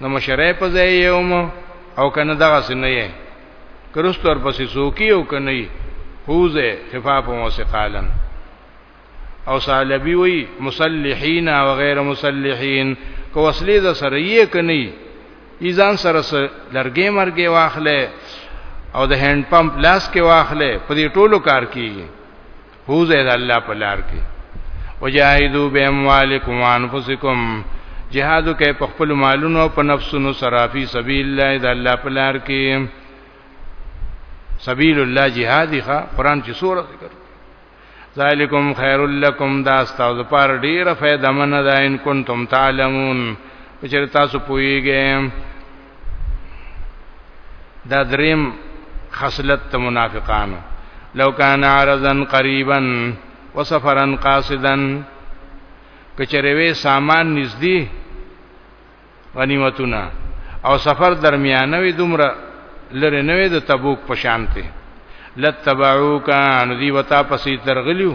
نو مشره په ځای یوم او کنه دغه سنې یې کرستور پسې سوکی او کنه یې حوزه خفاف او ثقالن او سالبی وی مصلحین او غیر مصلحین کو اصلي ز سره یې کنه یې ایزان سره لرګې مرګې واخلې او د هند پمپ لاس کې واخلې په دې ټولو کار کیږي هوزه د الله په لار کې وجاهدوا باموالکم وانفسکم جهاد کوي په خپل مالونو او په نفسونو سره فی سبیل الله د الله په لار کې سبیل الله جهاد ښه قران کې سورہ ذکر ذالکم خیر لکم دا استاو د پاره ډیره فائدہ من ده ان کنتم تعلمون چې تاسو پوهیږئ دا دریم خصلت ته منافقانو لو کان عرضا قریبا وسفرا قاصدا کچروي سامان نږدې غنیمتونه او سفر درمیانه وي دومره لره نه وي د تبوک په شانته لتبعوکا ندی وتا پسې ترغلیو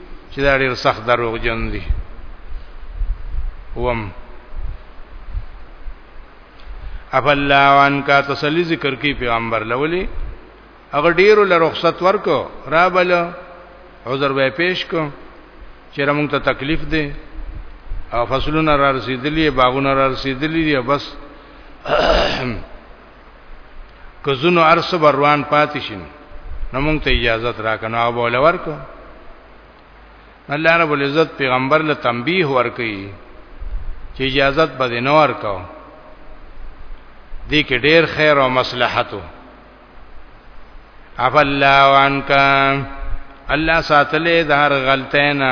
چې دا ډېر سخت دروغ جن دي وم اف الله وان کا تسلی ذکر کی پیغمبر لولی هغه ډیرو له رخصت ورکو را بل عذر به پیش کو چې موږ ته تکلیف دی او فصلونه را رسیدلی باغونه را رسیدلی دی بس که زونو ارس بروان پاتې شین نو مونږ ته اجازه راکنه او بوله ورکو الله رب العزت پیغمبر له تنبیه ورکړي چې اجازه به نه ورکاو دې کې ډېر خیر او مصلحت وو اف الله وانکا الله ساتلې د هر غلطینا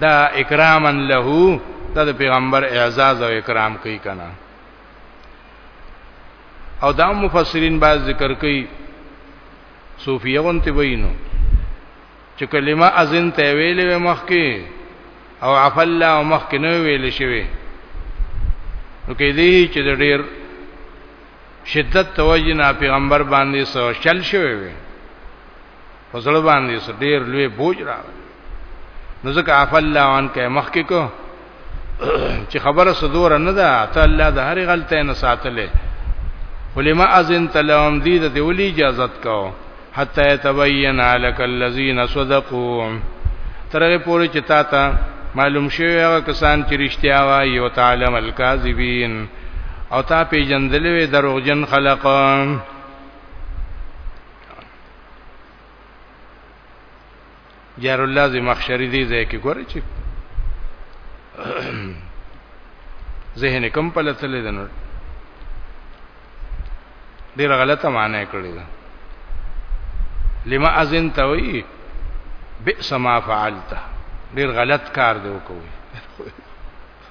دا اکراما له ته د پیغمبر اعزاز او اکرام کوي کنه او دا مفسرین باز ذکر کوي صوفیه غونته وینو چې کلمه اذن ته ویلې مخکې او عفا الله مخکې نه ویلې شوی نو کې دې چې د ډېر شدت توجینا پیغمبر باندې سو شل شوی وي په زړه باندې څه ډیر لوی بوج راغی نو ځکه عف الله ان کې مخ کې کو چې خبره صدور نه ده ته الله د هرې غلطۍ نه ساتلې ولما اذن تلهم دې د ولي اجازه کو حتا يتبين لك الذين صدقوا ترغه پوری چې تا ته معلوم شوی هغه کسان چې رښتیا وایي او تعلم الکاذبین او تا پیجندلې دروغجن خلقان جار الله زی مخشری دی ځای کې ګوري چې ذهن کم په لتل دي نو ډیر غلطه معنی کړی ده لما اذن توي بئس ما فعلت ډیر غلط کار دی وکوي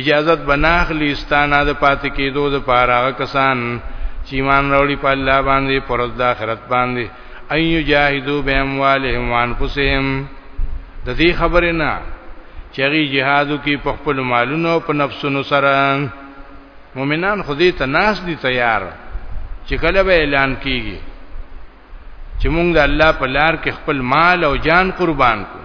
اجازت بناخلی استانا د پاتې کېدو د پاره هغه کسان چې ایمان راوړي په الله باندې پرز د آخرت باندې ايو جاهدوا باموالهم وانفسهم د دې خبره نه چې غي جهادو کې په خپل مالونو او په نفسونو سره مؤمنان خو دې ته ناس دي تیار چې کله به اعلان کیږي چې موږ د الله په لار کې خپل مال او جان قربان کړو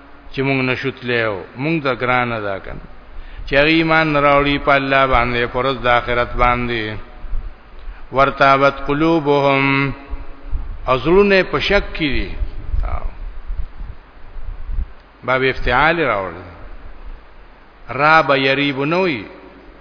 چې موږ نشوتلو موږ د ګران ده کنه چې ایمان راوړي په الله باندې پرز د آخرت باندې ورتابت قلوبهم ازلونه په شک کې دي باب افتعال راوړل راب یریب نوې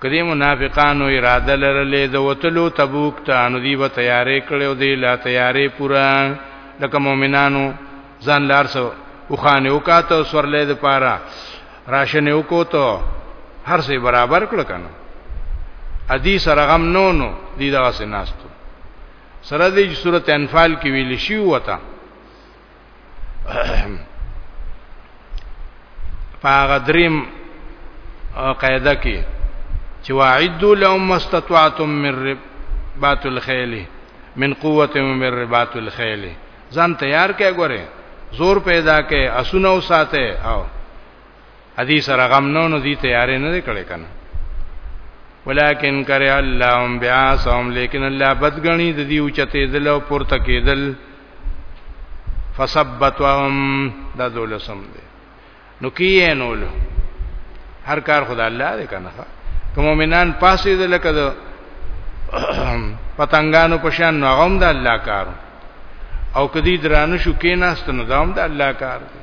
کدی منافقانو اراده لرلې د وتلو تبوک ته نو دی به تیارې کړو دی لا تیارې پورا لکه مؤمنانو ځان لار سو او خانه وکاته سورلې د پاره راشنه وکوتو هر څه برابر کړ کنه ادي سره غم نو نو دی دا سناستو سره دې سورته انفال کې ویل شي وتا پاغه دریم قاعده کې چې واعدوا لهم مستطعتم من ربات الخيل من قوت من ربات الخيل ځان تیار کې ګوره زور پیدا کې اسونه وساته او حدیث سره غم نو نو دي تیارې نه دی کړې کنه ولکن کرے اللهم بیاسهم لیکن الله بدګنی د دې اوچته دل او پورته کېدل فثبتهم دا دولسم دی نو کیه نو له هر کار خدای الله دې کنه کوم مؤمنان پاسې دل کده پتنګانو پشان نو غوم د الله کارو او کدی درانه شو کې ناست نو دام د الله کار دی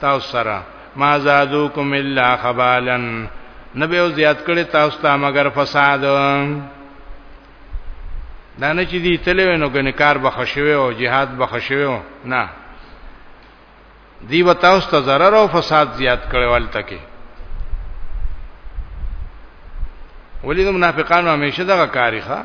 تاسو سره ما زادوکم الا خبالا نبی او زیات کړي تاسو ته مگر فساد دا نه چې دی تلوي نو کنه کار به خشوي او jihad به خشوي نه دی و تاسو ته zarar او فساد زیات کړي ولته کې ولې د منافقانو همیشه دغه کاری ښه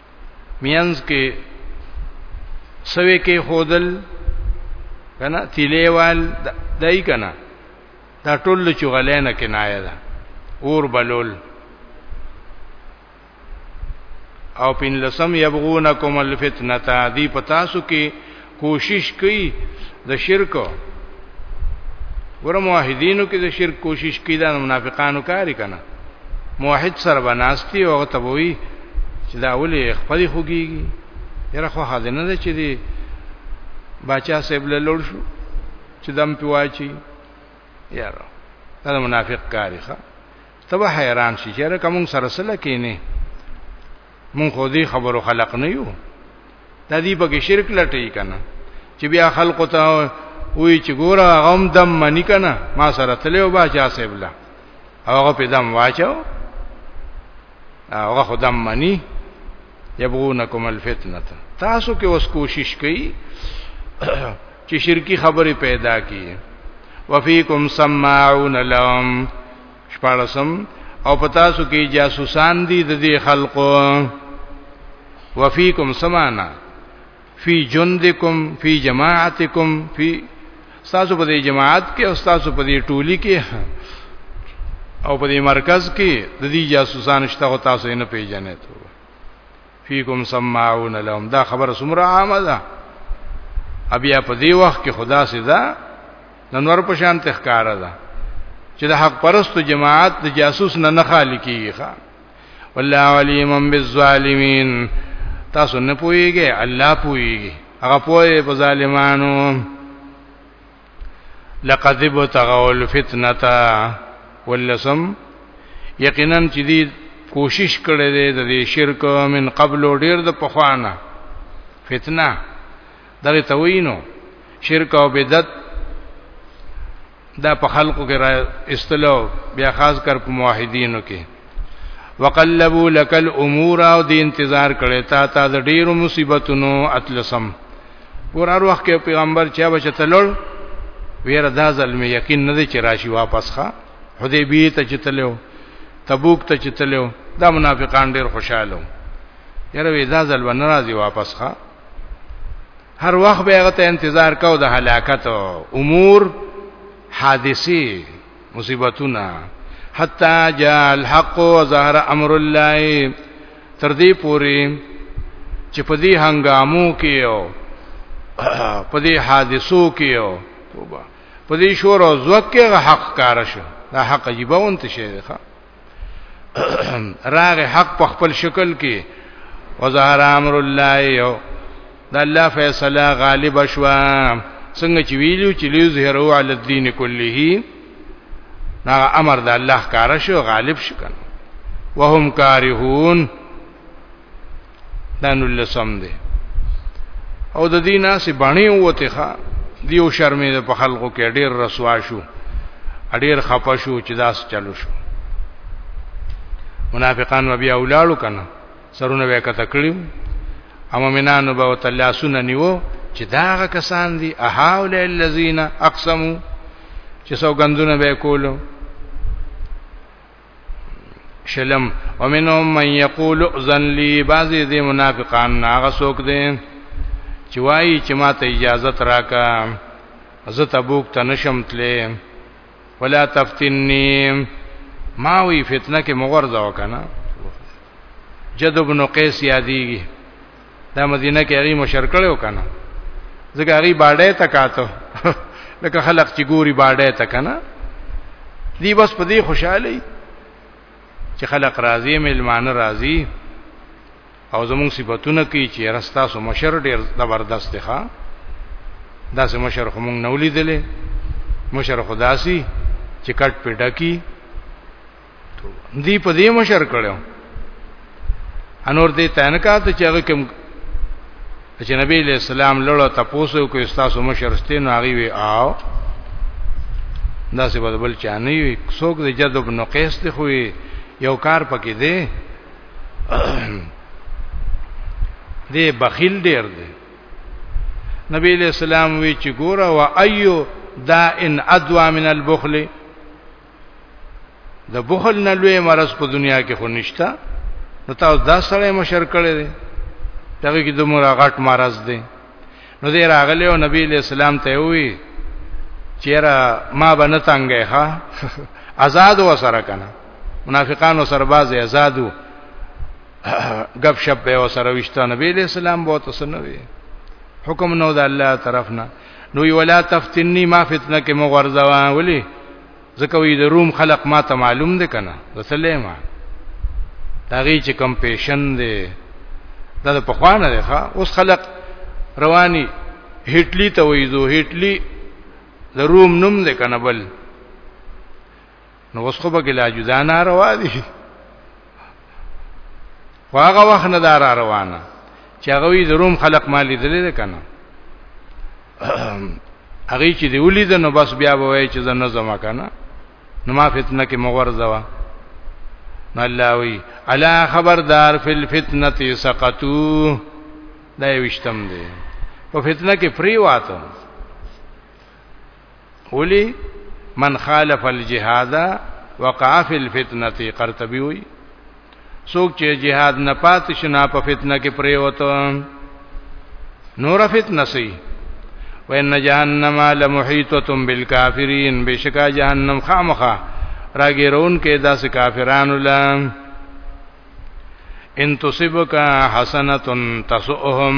مینز کې سوي کې خودل کنه تیلیوال دای کنه دا ټول چغلینه کنایه ده اور بلول او پین لسم یبغونکم الفتنه دی پتاسو کې کوشش کوي د شرک ګور موحدینو کې د شرک کوشش کوي د منافقانو کاری کنه موحد سره بناستی او تبوی چې دا ولې خپل خوږي یره خو حاضرنه ده چې دی بچا سیب له لور شو چې دم پیواچی یاره دا منافق کاری ښه ته به حیران شي چې رکه مونږ سره سره کینې مونږ خو دې خبرو خلق نه یو د دې په کې شرک لټې کنه چې بیا خلق ته وی چې ګوره غم دم منی کنه ما سره تلو با چا سیبلا هغه په دم واچو هغه خدام منی یبغونکم الفتنه تاسو کې اوس کوشش کړئ چې شرکی خبره پیدا کړي وفیکم سماعون لهم شپارسم او پتاسو کې جاسوسان دي د دې خلقو وفيکم سمانا فی جندکم فی جماعتکم فی تاسو په دې جماعت کې او تاسو په دې ټولي کې او په دې مرکز کې د دې جاسوسان شته او تاسو یې نه پیژنئ فیکم سماعون لهم دا خبر سمره عامه ده بیا په دې وخت کې خدا سزا ننور په شان تخکار ده چې د حق پرستو جماعت د جاسوس نه نه خالی کیږي ښا والله علیم بالظالمین تاسو نه پوهیږئ الله پوهیږي هغه پوهه په ظالمانو لقد بتغوا الفتنه ولسم یقینا چې دی کوشش کړی دی د دې شرک من قبل ډیر د پخوانه فتنه دغه توینو شرک او بدعت دا په خلقو کې را استلو بیا خاص کر په موحدینو کې وقلبو لکل امور او د انتظار کړي تا تا د ډیرو مصیبتونو اتلسم ګور هر وخت کې پیغمبر چا بچ تلل ویره دا ظلم یقین نه دی چې راشي واپس ښا حدیبیه ته چتلو تبوک ته چتلو دا منافقان ډیر خوشاله یره وی دا ځل ونه راځي واپس ښا هر وخت به هغه ته انتظار کاو د هلاکت امور حادثه مصیبتونه حتا جاء الحق وظهر امر الله تر دې پوري چې په دې هنګامو کې او په دې حادثو کې او توبه په دې شور او زوکه حق کار شو دا حق عجیبه ونت شي ښه راغ حق په خپل شکل کې وظهر امر الله یو د الله فیصله غالب شوا څنګه چې ویلو چې لیو زهرو علی الدین کله نا امر د الله کار شو غالب شو کنه وهم کارهون دا نو لسم دی او د دې ناسې باندې وته ښا دیو شرمې په خلکو کې ډېر رسوا شو ډېر خپه شو چې داس چلو شو منافقان بیا اولاړو کنه سرونه وې کته کړیو اما منانو به وتلاسونه نیو چې داغه کسان دي اهاول الذین اقسمو چې سو غندونه به کولو شلم ومنهم من یقول اذن لی بعضی دی منافقان هغه څوک دی چې وایي چې ما ته اجازه تراکا زه تبوک ته نشم تلې ولا تفتنی ما وی فتنه کې مغرضه وکنه جد ابن قیس یادېږي دا مدینه کې هغه مشر کړو کنه ځکه هغه باډه تکاتو لکه خلق چې ګوري باډه تکنه دی بس په دې خوشاله چې خلق راضي ملمانه راضي او زموږ صفاتونه کوي چې رستا سو مشر ډیر زبردست دی ښا دا سه مشر خو مونږ نولیدلې مشر خداسي چې کټ په ډکی دی په دې مشر کړو انور دې تنکات چې هغه کوم چې نبی له سلام لړو تاسو کو استاسو مشر ستین هغه وی آو دا څه بدبل چانه وي څوک د جذب نو قیس ته خو یو کار پکې دی دی بخیل ډیر دی نبی له سلام وی چې ګوره وا ایو دا ان ادوا من البخل د بخل نه لوی مرض په دنیا کې خو نشتا نو تاسو دا سره مشر کړی دی دغه کې د مراغټ مرض دی نو دې راغلی او نبی له سلام ته وی چیرې ما باندې تنګه ها آزاد و سره کنه منافقانو سره باز آزادو غب شپ به سره وشته نبی له سلام بہت سنوي حکم نو د الله طرفنا نو ولا تفتنی ما فتنه کې مغرزوا ولی ځکه وی د روم خلق ما ته معلوم دي کنه د سلیما داغي چې کم پیشن دي دا د پخوانه دی ښا اوس خلق رواني هټلی ته وایزو هټلی د روم نوم دی کنه بل نو اوس خو به ګلا جدا ناروا دي واغه وخت نه دار روانه چې هغه وی دروم خلق مالی دلې کنه هغه چې دی ولید نو بس بیا به وای چې زنه زما کنه نو ما فتنه کې مغور زوا نو الله وی الا خبردار فل فتنه سقطو دا وشتم دی په فتنه کې فری واته ولی من خالف الجهاد وقع فی الفتنه قرطبی وی څوک چې جهاد نه پات شنا په فتنه کې پریوته نور فتنه سي وان جهنم لمحيطه بالكافرين بشکا جهنم خامخه راګیرون کې داس کافرانو لا ان تصبک حسنه تسؤهم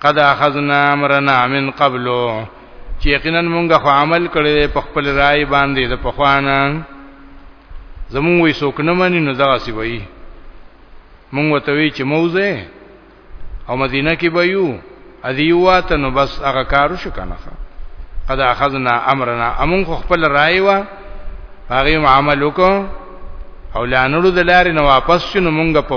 قد اخذنا امرنا من قبل چې یقینا مونږه خو عمل کړی په خپل رائے باندې د پخوانا زمون وې څوک نه مانی نو دا سی وای مونږ ته وی چې موزه او مدینه کې به یو ادي واته نو بس هغه کارو شو کنه قد اخذنا امرنا امون خو خپل رائے وا هغه عمل وکړو او لانړو د لارې نه واپس شنو مونږ په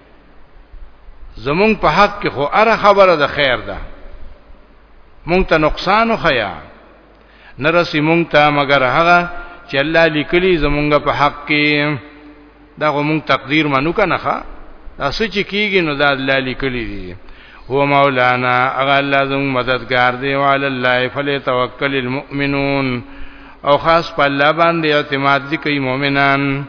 زمونږ په حق کې خو اره خبره د خیر ده مونږ ته نقصان خیا نرسي مونږ ته مگر هغه چې الله لیکلی زمونږ په حق کې دا غو مونږ تقدیر منو کنه ښا دا سچ کیږي نو دا الله لیکلی دی هو مولانا اغه الله زموږ مددگار دی او علی الله فلیتوکل المؤمنون او خاص په الله باندې اعتماد دي کوي مؤمنان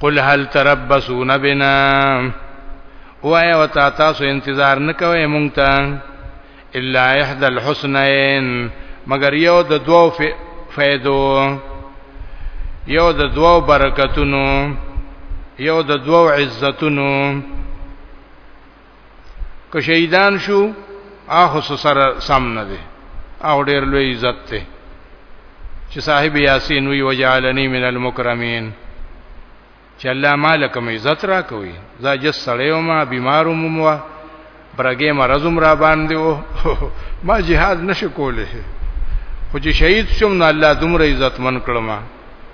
قل هل تربصون بنا وای او تا تاسو انتظار نکوي مونږ ته الا احدى الحسنين مگر یو د دوو فائدو یو د دوو برکتونو یو د دوو عزتونو که شهیدان شو اخو سره سم نه دي او ډیر لوی عزت ته چې صاحب یاسین وی وجعلنی من المکرمین چې الله مالک مې عزت را کوي زه جس سړیو ما بیمارو مموا برګې مرزم را باندې و ما jihad نشو کوله خو چې شهید شوم نو الله دومره عزت من کړم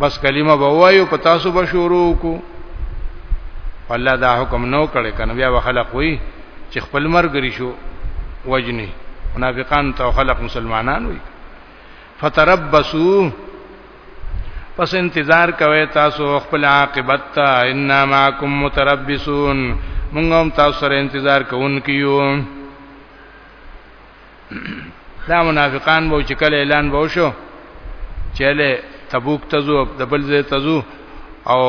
بس کلمه به وایو په تاسو به شروع کو الله دا حکم نو کړي کنه بیا به خلق وي چې خپل مرګري شو وجني منافقان ته خلق مسلمانان وي فتربصوا پس انتظار کوي تاسو خپل عاقبت ته ان معکم متربصون موږ هم تاسو سره انتظار کوونکیو دا منافقان به چې کله اعلان به وشو چې له تبوک تزو د بل ځای تزو او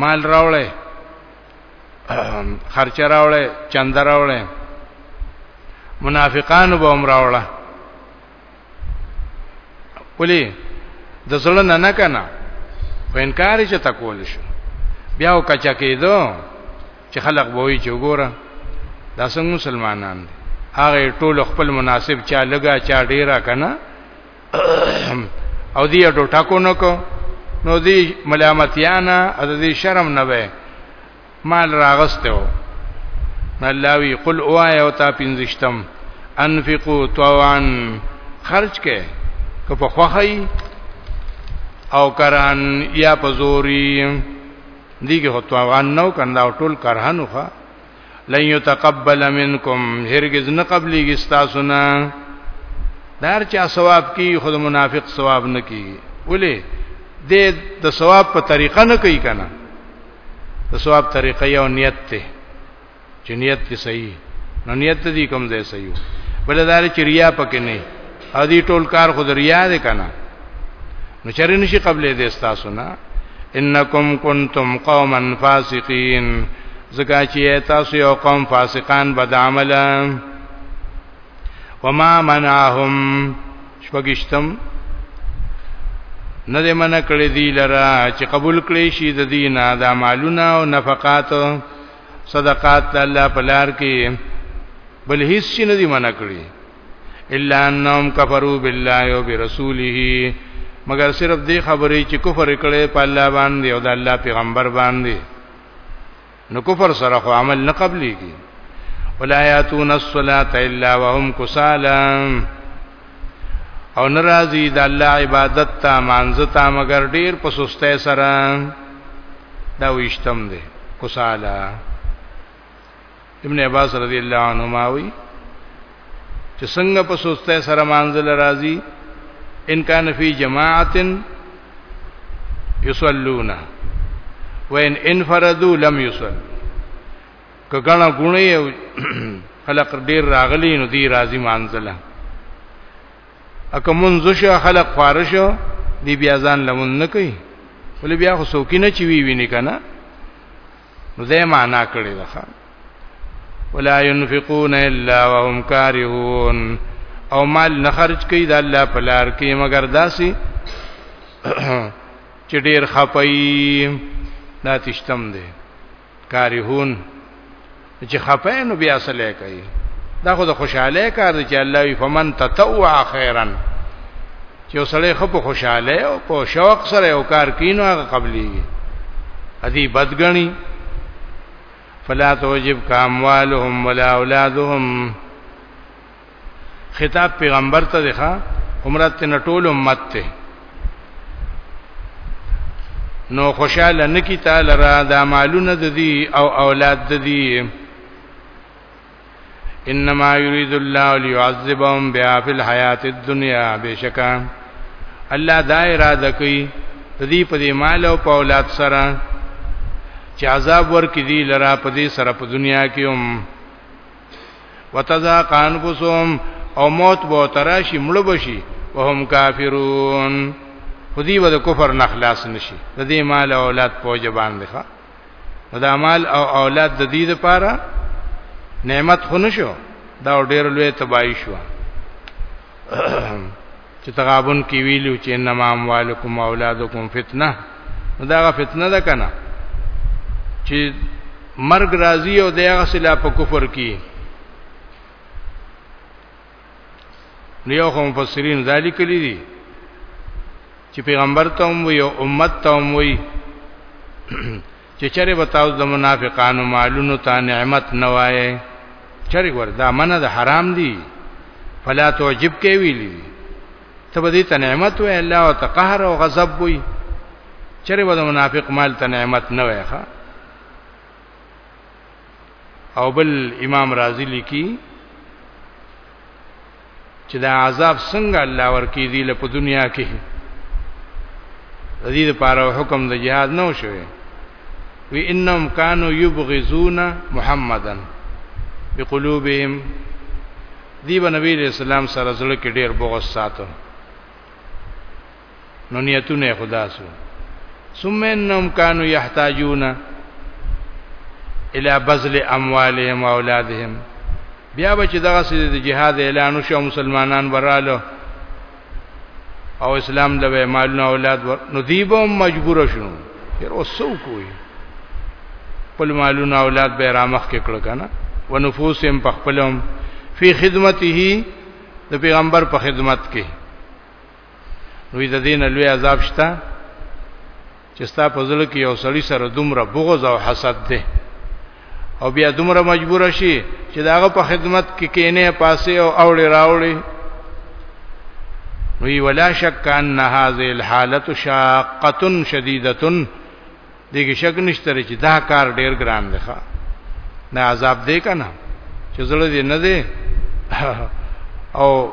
مال راوړې خرچ راوړې چند راوړې منافقان به هم راوړه ولی د زړه نه نه کنه خو انکار چې تکول شو بیا او کچا کېدو چې خلق وای چې وګوره دا څنګه مسلمانان دي هغه ټول خپل مناسب چا لګا چا ډیره کنه او دی ډو ټاکو نو کو نو دی ملامتیانا او دی شرم نه وای مال راغسته و الله وی قل اوای او تا پینځشتم انفقو توان خرج کې که په خوخی او کران یا په زوري دیګه هتوان نو کنده ټول کرهنو ښا لن يتقبل منکم هرگز نه قبليږي تاسو نه دار چا ثواب کی خود منافق ثواب نه کی ولې د د ثواب په طریقه نه کوي کنه د ثواب طریقه یو نیت ته چې نیت کې صحیح نو نیت دې کوم ځای صحیح بل دا چې ریا پکې نه او دې ټول کار خو د ریا دی کنه نو چرې نشي قبلې دې تاسو نه انکم کنتم قوما فاسقین زکه چې تاسو یو قوم فاسقان بد عمله وما منعهم شپږشتم نه دې منع کړې دي لرا چې قبول کړې شي د دینه د مالونه او نفقات صدقات الله په لار کې بل هیڅ شي نه دي منع کړې الا انهم کفروا بالله وبرسوله مگر صرف دې خبرې چې کفر کړي په الله باندې او د الله پیغمبر باندې نو کفر سره خو عمل نه قبليږي ولا ياتون الصلاه الا وهم كسالى او ناراضي د الله عبادت ته مانځتا مگر ډیر په سسته سره دا وشتم دي کسالى ابن عباس رضی الله عنهما وی چې څنګه په سسته سره مانځل راځي ان کان فی جماعت یصلون وان انفردوا لم یصل کګنا غونی خلق ډیر راغلی نو دی راضی مانځله اکه منځ شو خلق فارشو دی بیا ځان لمون نه کوي ولې بیا خو سوکینه چی وی ویني کنه نو دې معنا کړی ده ولا ينفقون الا وهم كارهون او مال نه خرج کوي د الله په لار کې مگر داسي چې ډیر خپي دا تشتم دي کارهون چې خپه نو بیا سره کوي دا خو د خوشاله کار دی چې الله وي فمن تطوع خيرا چې وسړی خو په خوشاله او په شوق سره یو کار کینو هغه قبليږي ادي بدګنی فلا توجب کاموالهم ولا اولادهم خطاب پیغمبر ته دی ښا عمرت ته نټول امت ته نو خوشاله نکی تعالی را دا مالونه د دی او اولاد د دی انما يريد الله ليعذبهم بها في الحياه الدنيا بشکا الله دا اراده کوي دې په دې مال او په اولاد سره چې عذاب ورکې دي لرا په دې سره په دنیا کې هم وتذا قان بصوم او موت به تراشي مړ بشي وهم کافرون خودی و د کفر نخلاص نشي د دې مال او اولاد په جبان دی ښا نو دا مال او اولاد د دې لپاره نعمت خو نشو دا ډېر لوی تباہی شو چې تغابن کې ویلو چې انما اموالکم اولادکم فتنه دا غا فتنه ده کنه چې مرګ راضی او دغه سلا په کفر کې نو یو خو مفسرین ذالک لیدي چې پیغمبر ته هم وي او امت ته هم وي چې چرې به تاسو د منافقانو مالونو ته نعمت نه وایې چرې ور دا منه د حرام دي فلا توجب کې ویلي ته به دې ته نعمت وې الله او تقهر او غضب وي چرې به د منافق مال ته نعمت نه وایې ښا او بل امام رازی لیکي چې دا عذاب څنګه الله ورکی دی له په دنیا کې د دې لپاره حکم د جهاد نه وشوي وی انهم کانوا یبغزون محمدن بقلوبهم دی به نبی رسول الله سره زړه کې ډیر بغض ساتو نو نیتونه خدا سو ثم انهم كانوا يحتاجون الى بذل اموالهم واولادهم بیا به چې دغه سید د جهاد اعلان وشو مسلمانان براله او اسلام د مالونه اولاد ور نو دیبو مجبور شو پھر اوسو کوی خپل مالونه اولاد به رامخ کې کړ کنه ونفوسهم په خپلهم فی خدمته د پیغمبر په خدمت کې نو د دین لوی عذاب شته چې ستا په ځل کې یو سړی سره دومره بغض او حسد ده او بیا دومره مجبور شي چې داغه په خدمت کې کینه پاسې او اوړي راوړي وی ولا شک ان هذه الحاله شاقه شدیده دغه شک نشته چې دا کار ډیر ګران دی ښا نه عذاب دی کنه چې زړه دې نه دی او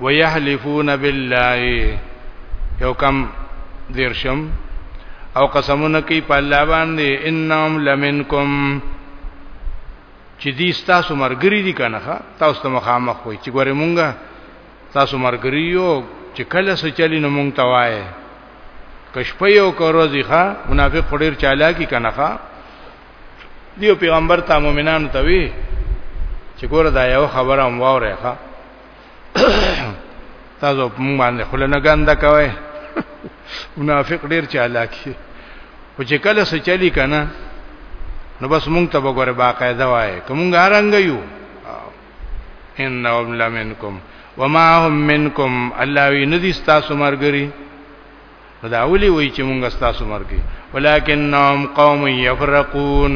ويحلفون بالله یو کم دیرشم او قسمونه کوي په الله باندې انهم لمنکم چې دې تاسو مرګري دي کنه تاسو ته مخامخ وي چې ګوره مونږه تاسو مرګري یو چې کله څه چلی نو مونږ ته وایي کشپې او کروزی ښا منافق خډیر چالاکی کنه ښا دیو پیغمبر ته مؤمنانو ته وی چې ګوره دا یو خبره هم واورې ښا تاسو په موږ باندې خله نه ګنده کوي منافق ډیر چالاکی او چې کله څه چلی کنه نو بس مونږ ته وګوره باقاعده وای کومګ رنگ یو انهم لمنکم وما هم منکم الله وی ندی تاسو مرګری نو دا اولی وی چې مونږ ستاسو مرګ ولکنهم قوم یفرقون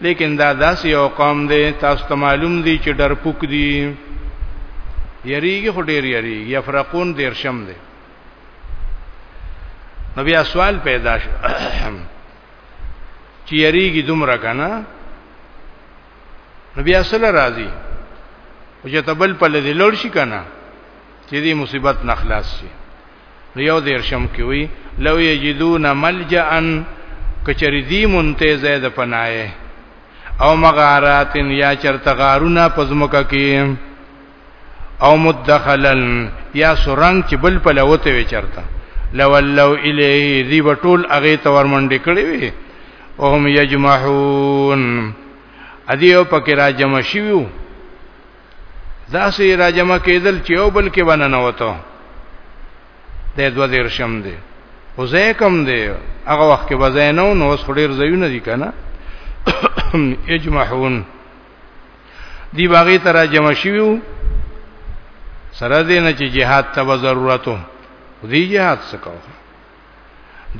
لیکن دا داسې یو قوم دی تاسو ته معلوم دی چې ډرپوک دی یریږي خو ډیر یریږي یفرقون دیر شم دی نو بیا سوال پیدا شو چې یریږي دومره کنه نو بیا سره راضی او چې تبل په لدی لوړ شي کنه چې دې مصیبت نه خلاص شي نو یو دیرشم کې وی لو یجدون ملجا کچری دی مونته زید پناه او مغارات یا چرته غارونه پزمکه کې او مدخلن یا سرنګ چې بل په لوته وی چرته لولو الیه دی بتول اغه تور منډې کړې وی او هم یجمحون ادیو پکې را جمع شیو دا سي راجمه کېدل چې یو بل کې باندې نوته د دوه دیر شم دی او زه کم دی هغه وخت کې وځای نو نو اوس خډیر زیونه دي کنه اجمعون دی باغی ترا جمع شیو سره دې نه چې jihad ته ضرورتو دی jihad سکو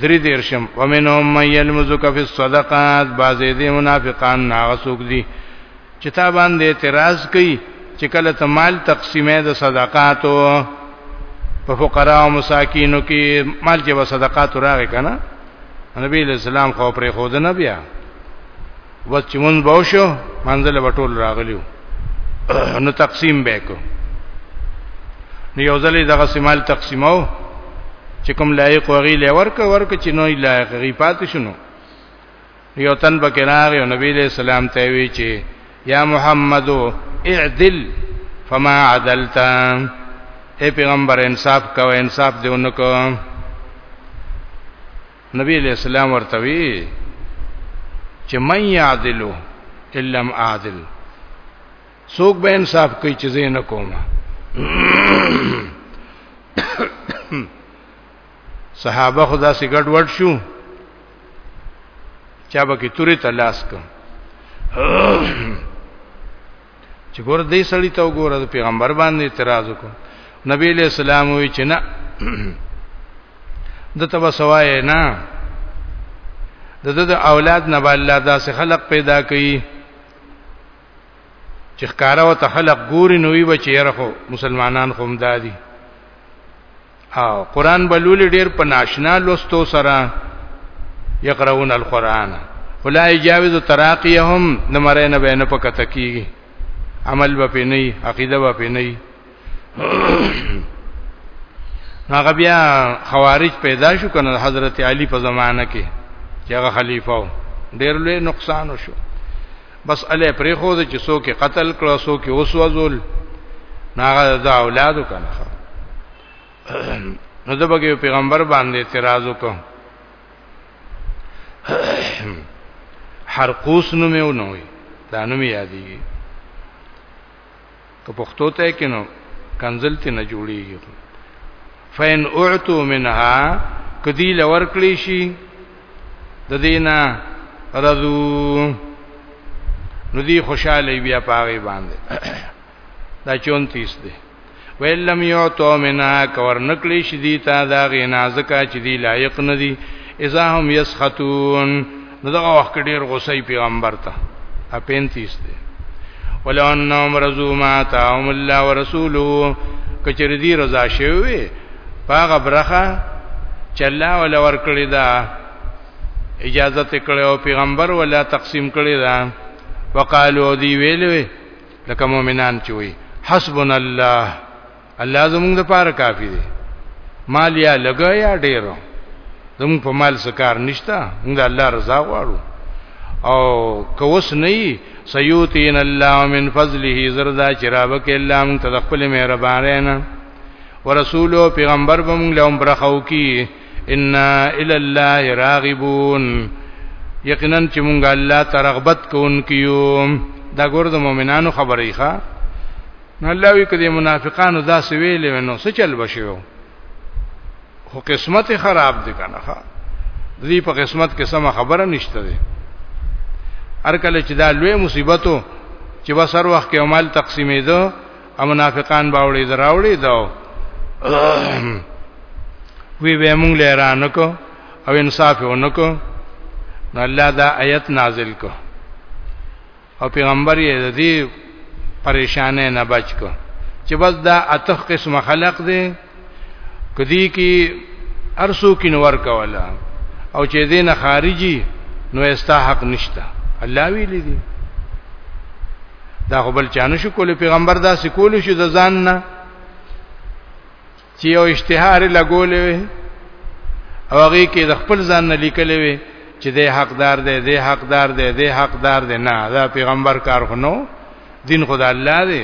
درې دیرشم ومنهم من یلمزک فی الصدقات بعضی دې منافقان ناغه سوق دي چې تا باندې اعتراض کوي چې کله ته مال تقسیمې د صدقاتو په فقرا او مساکینو کې مال کې به صدقات راغی کنه نبی اسلام خو پرې خود نه بیا وخت چې مونږ به شو منځله بټول راغلیو نو تقسیم به کو نو یو ځلې دغه سمال تقسیمو چې کوم لایق وغي لور ک ورک چې نو لایق غي پات شنو یو تن بکنار یو نبی له سلام ته وی چې یا محمد اعدل فما عدلت اے پیغمبر انصاف کوه انصاف دیونکو نبی علیہ السلام ورته وی چې من یعدلو الا م عادل څوک به انصاف کوي چې زه نه کوم صحابه خدا سي ګډ وډ شو چا به کې توري تلاش کوم چې ګور دې سړی ته وګوره د پیغمبر باندې اعتراض وکړ نبی له سلام وی چې نه د تبا سوای نه د د اولاد نه الله داسې خلق پیدا کړي چې ښکارا او ته خلق ګوري نوې بچي رخو مسلمانان خوم دادي او قران بلول ډیر په ناشنا لوستو سره یقرؤون القرآن ولا یجاوز تراقیهم نمرینه بینه په کته کیږي عمل به پینې عقیده به پینې هغه بیا خوارج پیدا شو کنه حضرت علی په زمانہ کې چې هغه خلیفہ و ډیر لوی نقصان وشو بس اله پرې خو چې څوک قتل کړو څوک وسوځول ناغه د اولادو کنه نو د بګي پیغمبر باندې اعتراض وکړ حرقوس نومونه وي دا نوم یادېږي که پښتو ته کینو کنزل ته نه جوړیږي فین اعتو منها کدی لور کلی شي د دینه رضو نو دی خوشاله بیا پاغي باندې دا 34 دی ویل لم یعتو منا کور نکلی شدی تا دا غی نازکا چې دی لایق ندی اذا هم یسخطون نو دغه وخت ډیر غصه پیغمبر ته 35 دی ولو انهم رضوا ما تاهم الله ورسوله کچر دی رضا شوی پاغه برخه چې الله ولا ورکړی دا اجازه تکړه او پیغمبر ولا تقسیم کړی دا وقالو دی ویلوی لکه مؤمنان چې وي حسبنا الله الله زموږ د پاره کافی دی مال یا لګا یا ډیرو زموږ په مال سکار نشتا موږ الله رضا غواړو او کوس نه سیوتین الله من فضله زردا چرابک الله من تدخل مهربانه ورسولو پیغمبر بمون لهم برخو کی ان الى الله راغبون یقینا چې مونږ الله ته رغبت کوونکیو دا ګور د مؤمنانو خبرې ښه نو الله وی کدي منافقانو دا سویلې ونو څه چل بشو خو قسمت خراب دي کنه ښا دې په قسمت کې سم خبره نشته دي هر کله چې دا لوی مصیبتو چې وسر وخت کې عمل تقسیمې ده امنافقان باوړي دراوړي داو وی به مونږ لرانه کو او انصاف ونکو نو الله دا آیت نازل کو او پیغمبر یې د دې پریشانې نه بچ کو چې بس دا اتخ قسم خلق دی کدی کی ارسو کین ور کولا او چې دینه خارجي نو استا حق نشته الله ویلی دی دا خو بل چانه شو کول پیغمبر دا سکول شو د ځان نه چې یو اشتهار لګولې وي او هغه کې د خپل ځان نه لیکلې وي چې د حقدار دی د حقدار دی د حقدار دی نه دا پیغمبر کار خنو دین خدای الله دی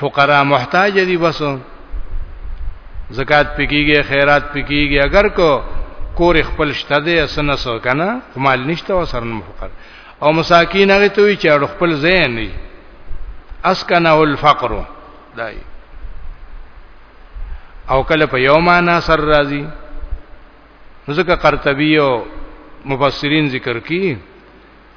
فقرا محتاج دي بس زکات پکېږي خیرات پکېږي اگر کو کور خپل شته دي اسنه سو کنه مال نشته وسرن فقر او مساکین هغه ته وی چې خپل زین نه اسکنه الفقر دای او کله په یو معنا سر راځي ځکه قرطبی او مفسرین ذکر کی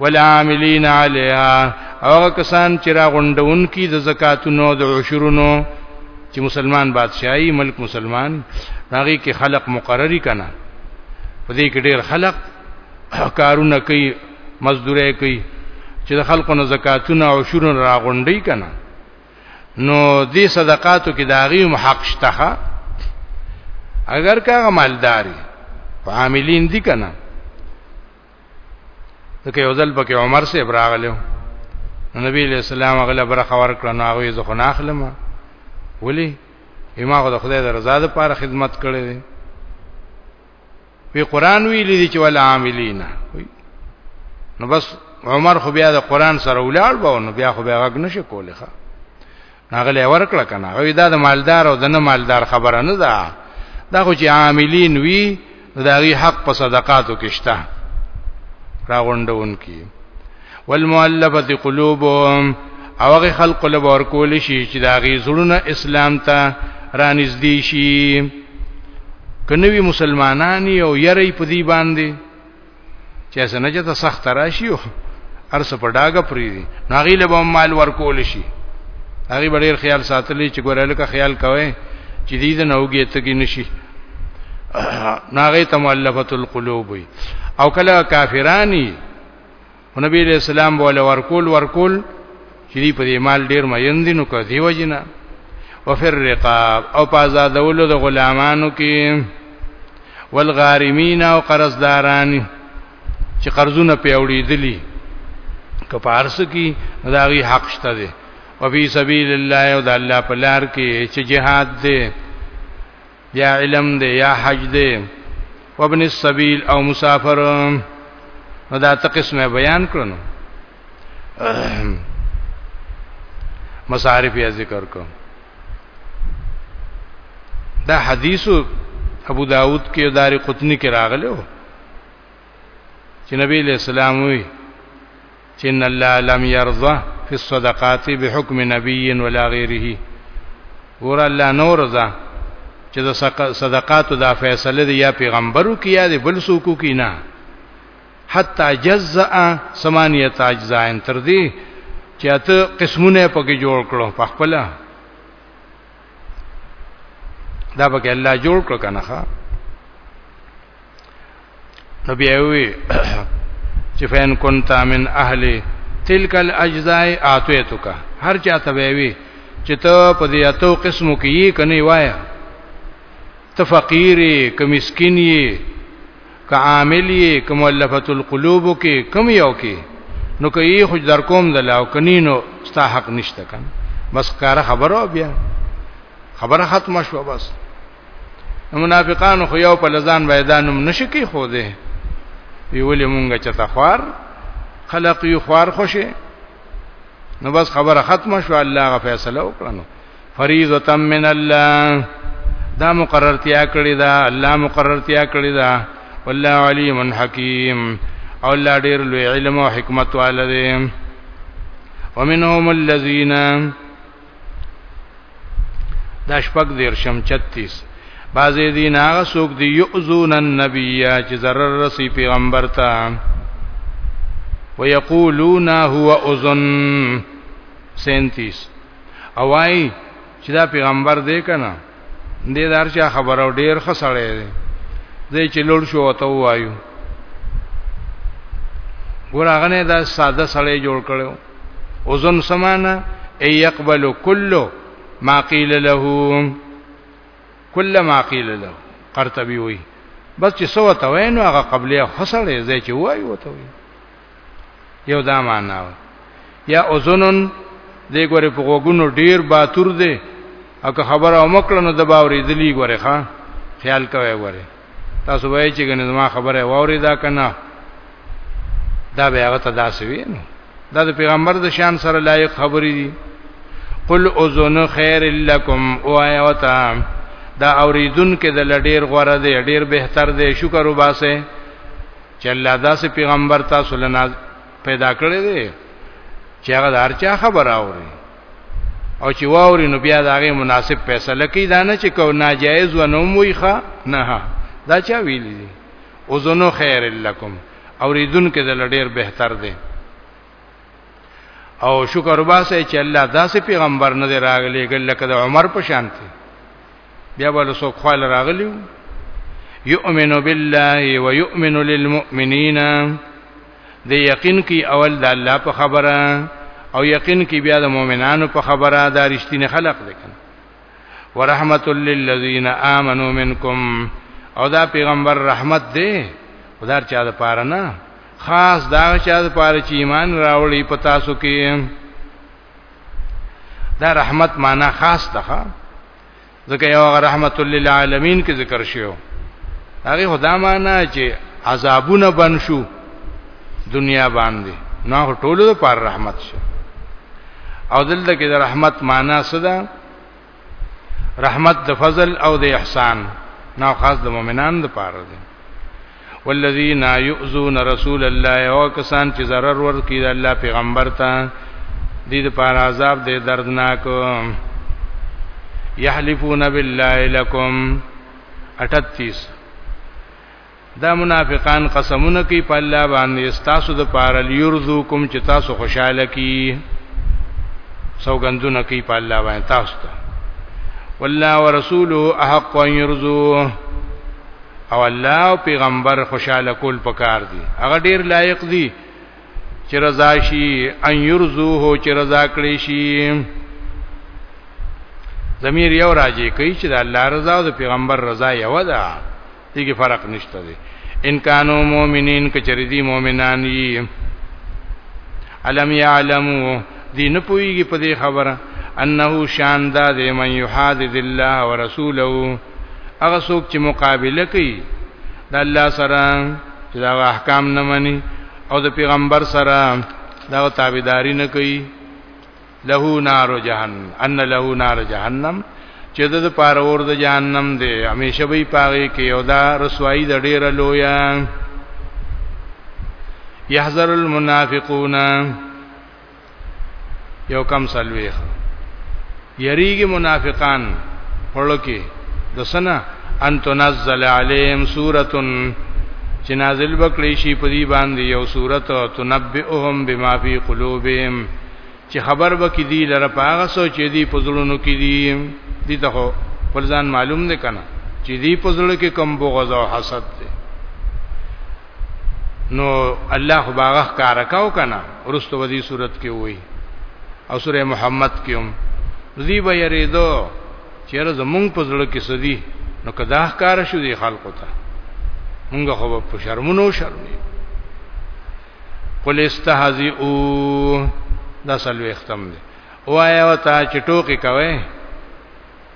والعاملین علیها هغه کسان چې را غونډون کی د زکاتونو د عشرونو چې مسلمان بادشاہي ملک مسلمان هغه کې خلق مقرری کنا په دې کې ډېر خلق کارونه کوي مزدوري کوي چې د خلکو نه زکاتونه او شورون را غونډي کنا نو دې صدقاتو کې داغي حق شته اگر کاغه مالداري عاملین دي کنا ځکه یو ځل پکې عمر سي براغلو نبی علیہ السلام غله برخه ورکړه نو هغه زه خو ناخلم ولی ما خو د خدای د رضا لپاره خدمت کړې دي وی قران ویل دي چې ول عاملین نو بس عمر خو بیا د قران سره ولاړ و نو بیا خو بیا غږ نشي کولای ښا هغه لې ورکړه کنه هغه دا د مالدار او د نه مالدار خبره نه ده دا خو چې عاملین وی دا غي حق په صدقاتو کې شته راغونډون کی والمؤلفه قلوبهم او هغه خلق له ورکول شي چې دا غي زړونه اسلام ته رانږدې شي کنوي مسلمانانی او یری په دی باندې چې څنګه چې ته سخت راشي او ارس په ډاګه پری دي ناغي له به مال ورکول شي هغه ډیر خیال ساتلی چې ګوره لکه خیال کوي چې دې د نوګي ته کې نشي ناغي تملفت القلوب او کله کافرانی نبی علیہ السلام بوله ورکول ورکول چې دی په دې مال ډیر مین دي نو که دی وجنه وفر رقاب او په آزادولو د غلامانو کې والغارمین او قرضداران چې قرضونه پیوړې دي که په ارس کې داغي حق شته دي او په سبیل الله او د الله په لار کې چې جهاد دي یا علم دی یا حج دی وابن السبیل او مسافر نو دا ته قسمه بیان کړنو مصارف یا ذکر کو دا حدیث ابو داود کې او دار قطنی کې راغلو چې نبی له سلام وی چې ان الله لم يرضى في الصدقات بحكم نبي ولا غيره ور الله نور رضا چې د صدقاتو دا فیصله دی یا پیغمبرو کې یا د بل سوکو کې نه حتا جزاء ثمانیه اجزاء تر دې چې اته قسمونه پکې جوړ کړو په خپل دا به الله جوړ کړ کنه ښا نو بیا وی چې فین کنت من اهل تلک الاجزاء اعطیتک هر چا ته وی چې ته په دې اتو قسمو کې یې کني وایا ته فقیر یې که مسکین یې که عامل یې که مؤلفه القلوب کې کم یو کې نو که یې خو در کوم دلا او کني نو ستا حق نشته کن بس کار خبره بیا خبره ختمه شو بس منافقان خو یو په لزان بيدانم نشکی خو دې وی ولې مونږه چته خوار خلق یو خوار خوشي نو بس خبره ختمه شو الله غ فیصله وکړنو فریضه من الله دا مقررتیا کړی دا الله مقررتیا کړی دا والله علیم حکیم او الله ډیر لوی علم او حکمت والده ومنهم الذين دا شپږ دیر شم 36 بعضی دین هغه څوک دی یؤذون النبی چې zarar رسی پیغمبر ته ويقولون هو اذن 37 او وايي چې دا پیغمبر دی کنه دې دار چې خبرو ډیر خسړې دی زه چې لوړ شو وته وایو ګور هغه نه دا ساده سړی جوړ کړو اوزن سمانا ای یقبل کلو ما قیل له کله ما قیل له قرطبی وی بس چې سو ته وینو هغه قبلې خسړې زه چې وایو ته وی یو دا معنا و یا اذنن دې ګوره په غوګونو ډیر باتور دی او که خبره ومکړه نو د باورې دلی ګوره ښا خیال کوي ګوره تاسو وایي چې ګنې ما خبره واوري دا کنه دا به هغه ته داسې وي نو دا د پیغمبر د شان سره لایق خبرې دي قل اذن خیر لکم او ایوتا دا اوریدون کې د لډیر غوړه دی ډیر بهتر دی شکر وباسه چې الله داسې پیغمبر تاسو لناز پیدا کړی دی چې هغه د هر چا خبر اوري او چې واوري نو بیا د هغه مناسب فیصله کوي دا نه چې کو ناجایز و نو مويخه نه دا چا ویل دي او زنو خیر لکم اوریدون کې د لډیر بهتر دی او شکر وباسه چې الله داسې پیغمبر نه دی راغلی ګل لکه د عمر په شان دی بیا بل څوک خو راغلی یؤمن بالله و یؤمن للمؤمنین د یقین کی اول د الله په خبره او یقین کی بیا د مؤمنانو په خبره دا رښتینی خلق دی کنه ورحمت للذین آمنوا منکم او دا پیغمبر رحمت دی خدای چا د پاره نه خاص دا چا د پاره چې ایمان راوړي پتا سو کې دا رحمت معنا خاص ده ځکه یو رحمت للعالمین کې ذکر شیو هغه خدا معنا چې عذابونه بن شو دنیا باندې نو ټولو پر رحمت شو او دلته کې د رحمت معنا څه ده رحمت د فضل او د احسان نو خاص د مؤمنان د پاره دی والذین یؤذون رسول الله او کسان چې zarar ور کوي د الله پیغمبر ته د دې پر عذاب د دردناک یحلفون بالله لکم 38 دا منافقان قسمونه کوي په الله باندې تاسو د پاره لیرزو کوم چې تاسو خوشاله کی سوګندونه کوي په الله باندې تاسو ته والله ورسوله احق ان يرزو او الله او پیغمبر خوشاله کول پکار دي هغه ډیر لایق دي چې رضا شي ان يرزوه چې رضا کړی شي زمير یو راځي کوي چې د الله رضا او د پیغمبر رضا یو ده دې کې فرق نشته دی ان کانو مؤمنین کچری دی مؤمنان یی علم یعلمو دی نه پویږي په دې خبره انه شان دا دې من یحادد الله ورسوله هغه څوک چې مقابله کوي د الله سره چې دا احکام نه مني او د پیغمبر سره دا تابعداري نه کوي له نار جهنم ان له نار جهنم چې د پاره اور د جهنم دی همیشه به پاره کې او دا رسوایی د ډیره لویا یحذر المنافقون یو کم سلویخ یریږي منافقان پړو کې د سنا ان تنزل علیهم سورۃ چې نازل وکړي شي په دې باندې یو سورۃ تنبئهم بما فی قلوبهم چې خبر به کې دی لره په هغه سوچ دی په زړونو کې دی دي ته خو پر ځان معلوم نه کنه چې دی په زړه کې کم بغض او حسد دی نو الله خو باغه کار کاو کنه ورستو ودی صورت کې وای او سوره محمد کې هم ذی به یریدو چیرې زمونږ په زړه کې سدي نو کدا کار شو دی خلقو ته مونږ خو په شرمونو شرمې قل استهزئوا دا سلوي ختم دي وایا وتا چې ټوکی کوي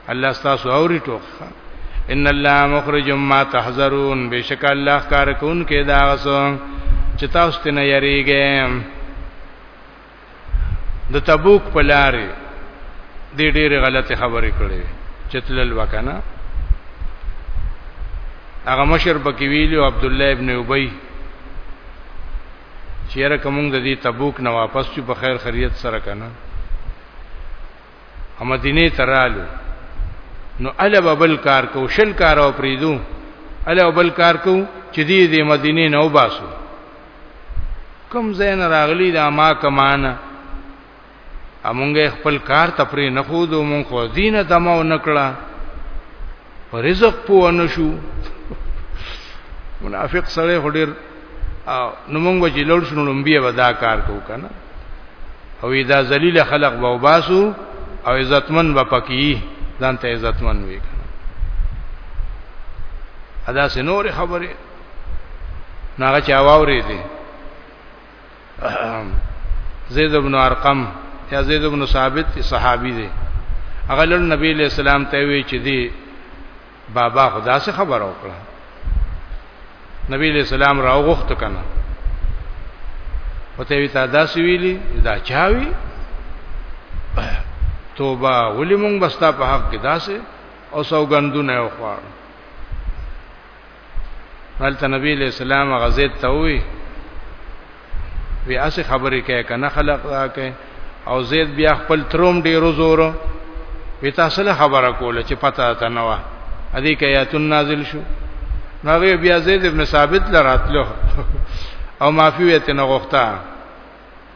الله تاسو اوري ټوکه ان الله مخرج ما تحذرون بشک الله کار کون کې دا غسو چې تاسو ته نه یریږئ د تبوک په لارې د ډېرې غلطه خبرې کړې چې تلل وکنه هغه مشر پکې ویلو عبد الله ابن ابي چیرې کوم د دې تبوک نه واپس چې په خیر خریت سره کنه او مدینه ترالو نو الا بل کار کو شل کار او پریدو الا بل کار کو چې دې دې مدینه نه وباسو کم زین راغلی دا ما کمانه امونګه خپل کار تپری نه خو دو مونږ خو دینه دمو نکړه په رزق پوه نشو منافق سره هډیر نو موږ به جلل شنو لمبیا به دا کار کو کنه او دا ذلیل خلق به وباسو او عزتمن به پکی ځان ته عزتمن وي ادا سينور خبره ناغه چا واوري دي زید بن ارقم یا زید بن ثابت صحابي دی هغه له نبی له سلام ته وی چې دی بابا خدا سے خبر او کړه نبی له سلام راو غوښت کنه وته وی تا دا سویلی دا چاوی توبه ولی مونږ بستا په حق کې داسې او سوګندونه یو خوړ حالت نبی علیہ السلام غزید ته وی وی اسی خبرې کوي کنه خلق دا کوي او زید بیا خپل تروم ډیرو زورو وی تاسو له خبره کوله چې پتا ته نه و ادي کې آیاتون نازل شو نو بیا زید ابن ثابت لراتلو او معافی وته نه غوښته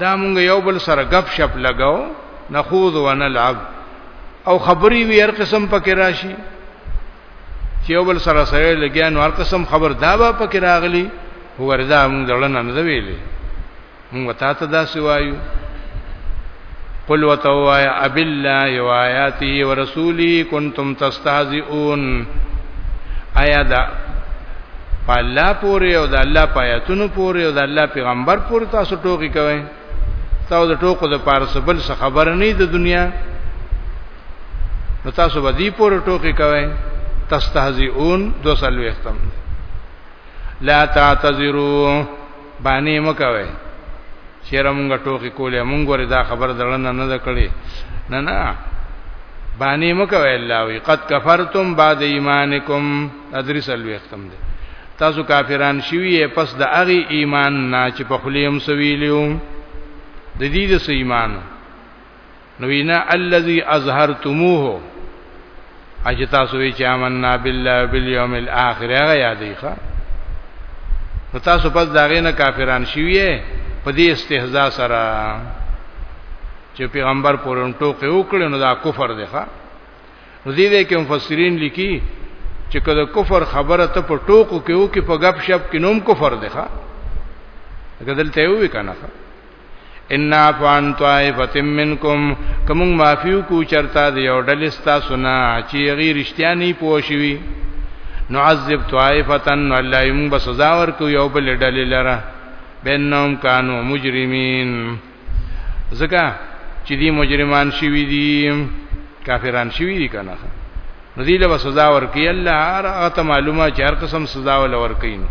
دا مونږ یو بل سره غب شپ لګاو نخوض ونلعب او خبري وی هر قسم پکې راشي چې یو بل سره سره لګیان هر قسم خبر دا به پکې راغلی وردا مونږ دلنه نه ویلې مونږ تا ته دا سوایو قل وتوایا اب الله و آیاته و رسولی کنتم تستهزئون آیا دا په الله پورې او د الله په آیاتونو پورې او د الله پیغمبر پورې تاسو ټوکی کوئ تاسو د ټوکو د پارسبل څه خبر نه د دنیا نو تاسو ودی پورې ټوکی کوئ تستهزئون دو سلوي ختم لا تعتذروا باندې مکوي چیرې مونږ ټوکی کولې مونږ ور دا خبر درنه نه کړې نه نه باندې مکوي الله وی قد کفرتم بعد ایمانکم ادریس الوختم ده تاسو کافران شوی پس د هغه ایمان نه چې په خلیم سویلیو د دې د ایمان نو وینا الذي اظهرتموه اج تاسو وی چې آمنا بالله بالیوم الاخر هغه یادې ښا نو تاسو پس دا غینه کافران شوی په دې استهزاء سره چې پیغمبر پورونټو کې وکړ نو دا کفر دی ښا نو دې دې کې مفسرین لیکي چې کله کفر خبره ته په ټوکو کې وو کې په غب شپ کې نوم کفر دی ښا کدل ته وی کنه ان فان طائفه منکم کوم معافیو کو چرتا دی او ډلستا سنا چې غیر رښتیا نه پوښوي نعذب طائفه الله یم بسزا ور کو یو بل ډلې لره بینهم کانوا مجرمین ځکه چې دی مجرمان شوی دي کافران شوی دي کنه نو دی له سزا ورکی الله هغه ته معلومه چې هر قسم سزا ول ورکی نه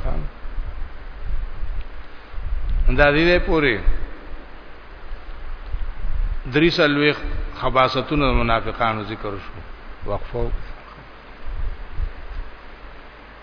دا دې پوره دریس الوی خباستون منافقانو ذکر شو وقفو